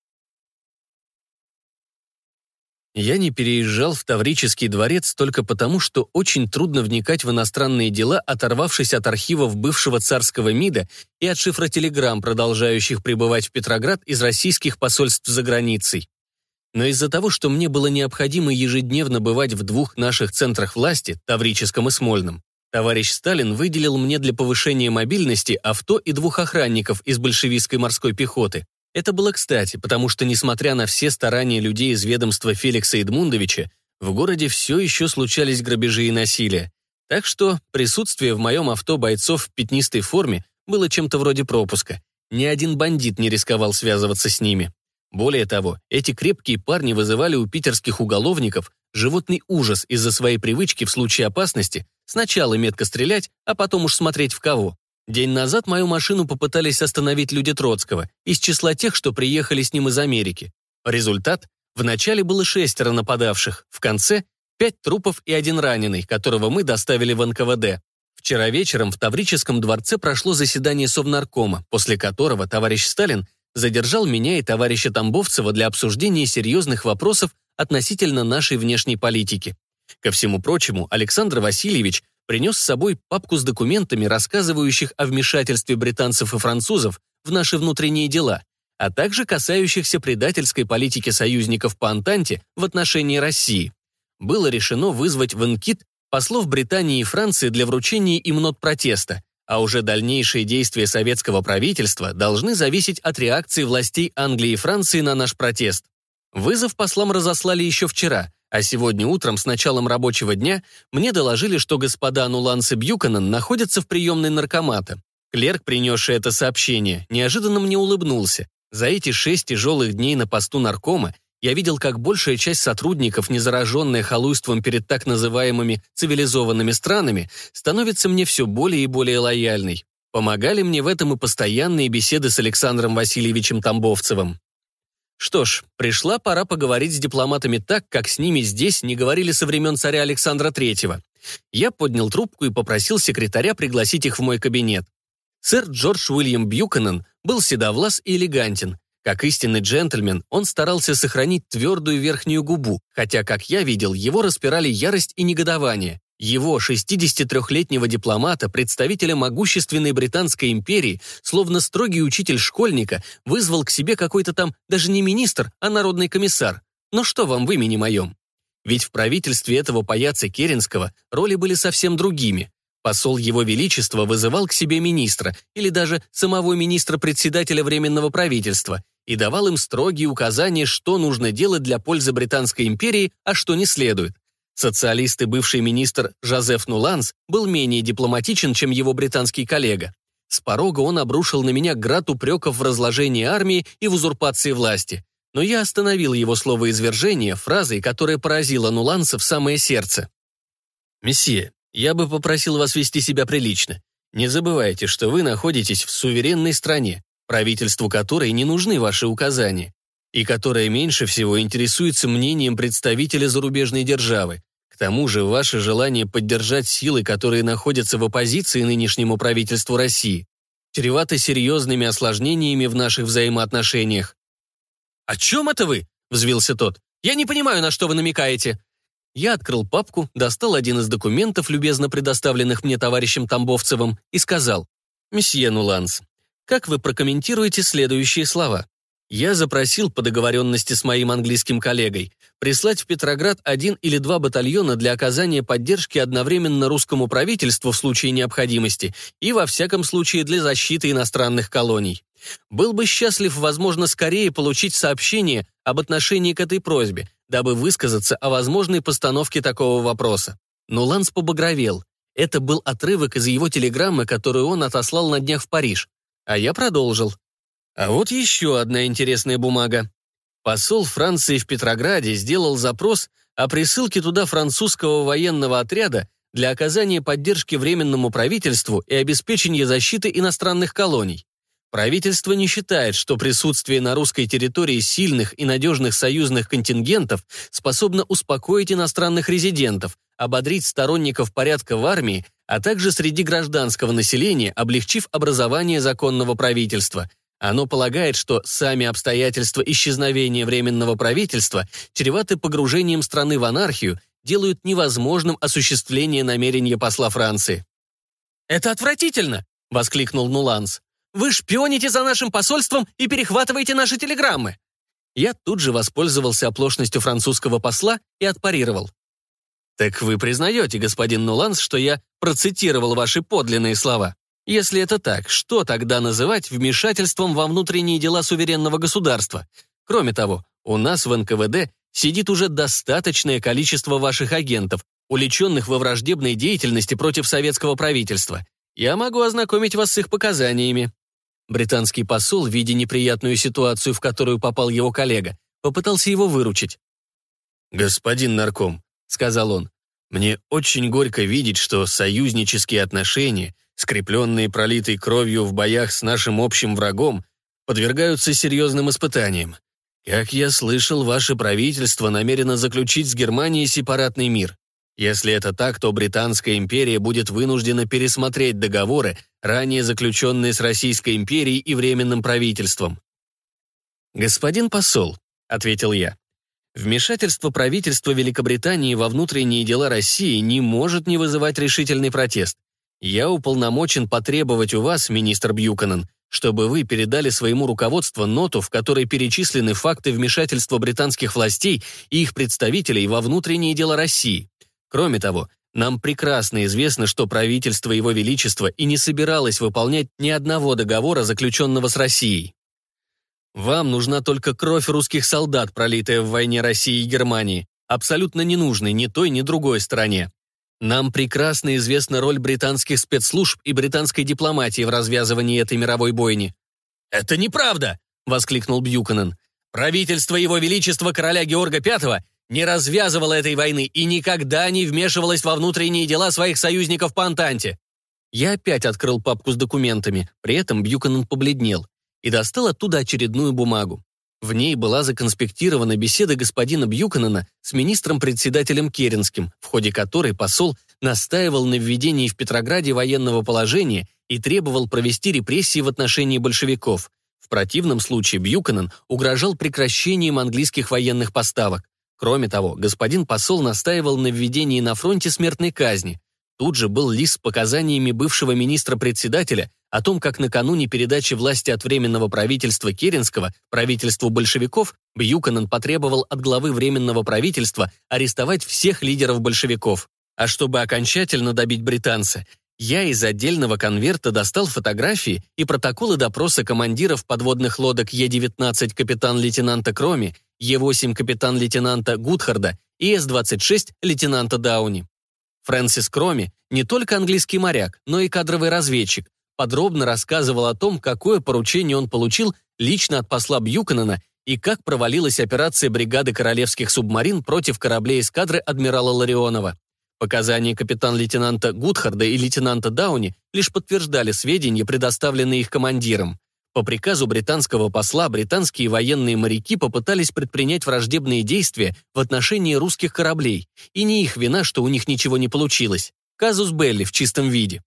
Я не переезжал в Таврический дворец только потому, что очень трудно вникать в иностранные дела, оторвавшись от архивов бывшего царского МИДа и от шифротелеграмм, продолжающих пребывать в Петроград из российских посольств за границей. Но из-за того, что мне было необходимо ежедневно бывать в двух наших центрах власти, Таврическом и Смольном, товарищ Сталин выделил мне для повышения мобильности авто и двух охранников из большевистской морской пехоты, это было кстати, потому что, несмотря на все старания людей из ведомства Феликса Эдмундовича, в городе все еще случались грабежи и насилие. Так что присутствие в моем авто бойцов в пятнистой форме было чем-то вроде пропуска. Ни один бандит не рисковал связываться с ними. Более того, эти крепкие парни вызывали у питерских уголовников животный ужас из-за своей привычки в случае опасности сначала метко стрелять, а потом уж смотреть в кого. День назад мою машину попытались остановить люди Троцкого, из числа тех, что приехали с ним из Америки. Результат – вначале было шестеро нападавших, в конце – пять трупов и один раненый, которого мы доставили в НКВД. Вчера вечером в Таврическом дворце прошло заседание Совнаркома, после которого товарищ Сталин задержал меня и товарища Тамбовцева для обсуждения серьезных вопросов относительно нашей внешней политики. Ко всему прочему, Александр Васильевич принес с собой папку с документами, рассказывающих о вмешательстве британцев и французов в наши внутренние дела, а также касающихся предательской политики союзников по Антанте в отношении России. Было решено вызвать в Инкит послов Британии и Франции для вручения им нот протеста, а уже дальнейшие действия советского правительства должны зависеть от реакции властей Англии и Франции на наш протест. Вызов послам разослали еще вчера, а сегодня утром с началом рабочего дня мне доложили, что господа Нуланс и Бьюканан находятся в приемной наркомата. Клерк, принесший это сообщение, неожиданно мне улыбнулся. За эти шесть тяжелых дней на посту наркома я видел, как большая часть сотрудников, не зараженная халуйством перед так называемыми цивилизованными странами, становится мне все более и более лояльной. Помогали мне в этом и постоянные беседы с Александром Васильевичем Тамбовцевым. Что ж, пришла пора поговорить с дипломатами так, как с ними здесь не говорили со времен царя Александра Третьего. Я поднял трубку и попросил секретаря пригласить их в мой кабинет. Сэр Джордж Уильям Бьюкенен был седовлас и элегантен. Как истинный джентльмен, он старался сохранить твердую верхнюю губу, хотя, как я видел, его распирали ярость и негодование. Его, 63-летнего дипломата, представителя могущественной Британской империи, словно строгий учитель школьника, вызвал к себе какой-то там даже не министр, а народный комиссар. Но что вам в имени моем? Ведь в правительстве этого паяца Керенского роли были совсем другими. Посол Его Величества вызывал к себе министра или даже самого министра-председателя Временного правительства и давал им строгие указания, что нужно делать для пользы Британской империи, а что не следует. Социалист и бывший министр Жозеф Нуланс был менее дипломатичен, чем его британский коллега. С порога он обрушил на меня град упреков в разложении армии и в узурпации власти. Но я остановил его словоизвержение фразой, которая поразила Нуланса в самое сердце. «Месье, я бы попросил вас вести себя прилично. Не забывайте, что вы находитесь в суверенной стране, правительству которой не нужны ваши указания, и которая меньше всего интересуется мнением представителя зарубежной державы. К тому же ваше желание поддержать силы, которые находятся в оппозиции нынешнему правительству России, чревато серьезными осложнениями в наших взаимоотношениях. «О чем это вы?» — взвился тот. «Я не понимаю, на что вы намекаете». Я открыл папку, достал один из документов, любезно предоставленных мне товарищем Тамбовцевым, и сказал, «Месье Нуланс, как вы прокомментируете следующие слова? Я запросил по договоренности с моим английским коллегой прислать в Петроград один или два батальона для оказания поддержки одновременно русскому правительству в случае необходимости и, во всяком случае, для защиты иностранных колоний. Был бы счастлив, возможно, скорее получить сообщение об отношении к этой просьбе, дабы высказаться о возможной постановке такого вопроса. Но Ланс побагровел. Это был отрывок из его телеграммы, которую он отослал на днях в Париж. А я продолжил. А вот еще одна интересная бумага. Посол Франции в Петрограде сделал запрос о присылке туда французского военного отряда для оказания поддержки Временному правительству и обеспечения защиты иностранных колоний. Правительство не считает, что присутствие на русской территории сильных и надежных союзных контингентов способно успокоить иностранных резидентов, ободрить сторонников порядка в армии, а также среди гражданского населения, облегчив образование законного правительства. Оно полагает, что сами обстоятельства исчезновения Временного правительства чреваты погружением страны в анархию, делают невозможным осуществление намерения посла Франции. «Это отвратительно!» — воскликнул Нуланс. Вы шпионите за нашим посольством и перехватываете наши телеграммы!» Я тут же воспользовался оплошностью французского посла и отпарировал. «Так вы признаете, господин Нуланс, что я процитировал ваши подлинные слова? Если это так, что тогда называть вмешательством во внутренние дела суверенного государства? Кроме того, у нас в НКВД сидит уже достаточное количество ваших агентов, уличенных во враждебной деятельности против советского правительства. Я могу ознакомить вас с их показаниями. Британский посол, видя неприятную ситуацию, в которую попал его коллега, попытался его выручить. «Господин нарком», — сказал он, — «мне очень горько видеть, что союзнические отношения, скрепленные пролитой кровью в боях с нашим общим врагом, подвергаются серьезным испытаниям. Как я слышал, ваше правительство намерено заключить с Германией сепаратный мир. Если это так, то Британская империя будет вынуждена пересмотреть договоры, ранее заключенные с Российской империей и Временным правительством. «Господин посол», — ответил я, «вмешательство правительства Великобритании во внутренние дела России не может не вызывать решительный протест. Я уполномочен потребовать у вас, министр Бьюканен, чтобы вы передали своему руководству ноту, в которой перечислены факты вмешательства британских властей и их представителей во внутренние дела России. Кроме того, нам прекрасно известно, что правительство Его Величества и не собиралось выполнять ни одного договора, заключенного с Россией. Вам нужна только кровь русских солдат, пролитая в войне России и Германии, абсолютно не нужной ни той, ни другой стране. Нам прекрасно известна роль британских спецслужб и британской дипломатии в развязывании этой мировой бойни. «Это неправда!» — воскликнул Бьюканен. «Правительство Его Величества короля Георга V не развязывала этой войны и никогда не вмешивалась во внутренние дела своих союзников по Антанте. Я опять открыл папку с документами, при этом Бьюканен побледнел и достал оттуда очередную бумагу. В ней была законспектирована беседа господина Бьюканена с министром-председателем Керенским, в ходе которой посол настаивал на введении в Петрограде военного положения и требовал провести репрессии в отношении большевиков. В противном случае Бьюканен угрожал прекращением английских военных поставок. Кроме того, господин посол настаивал на введении на фронте смертной казни. Тут же был лист с показаниями бывшего министра-председателя о том, как накануне передачи власти от Временного правительства Керенского правительству большевиков Бьюканен потребовал от главы Временного правительства арестовать всех лидеров большевиков. А чтобы окончательно добить британца, я из отдельного конверта достал фотографии и протоколы допроса командиров подводных лодок Е-19 капитан-лейтенанта Кроми Е-8 капитан-лейтенанта Гудхарда и С-26 лейтенанта Дауни. Фрэнсис Кроми не только английский моряк, но и кадровый разведчик, подробно рассказывал о том, какое поручение он получил лично от посла Бьюканена и как провалилась операция бригады королевских субмарин против кораблей эскадры адмирала Ларионова. Показания капитан-лейтенанта Гудхарда и лейтенанта Дауни лишь подтверждали сведения, предоставленные их командиром. По приказу британского посла британские военные моряки попытались предпринять враждебные действия в отношении русских кораблей, и не их вина, что у них ничего не получилось. Казус Белли в чистом виде.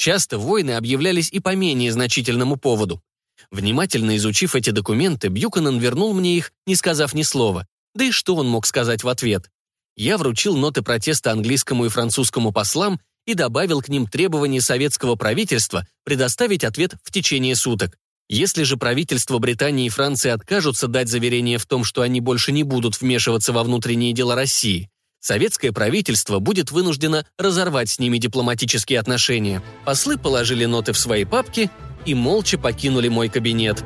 Часто войны объявлялись и по менее значительному поводу. Внимательно изучив эти документы, Бьюканен вернул мне их, не сказав ни слова. Да и что он мог сказать в ответ? Я вручил ноты протеста английскому и французскому послам и добавил к ним требование советского правительства предоставить ответ в течение суток. Если же правительства Британии и Франции откажутся дать заверение в том, что они больше не будут вмешиваться во внутренние дела России, советское правительство будет вынуждено разорвать с ними дипломатические отношения. Послы положили ноты в свои папки и молча покинули мой кабинет.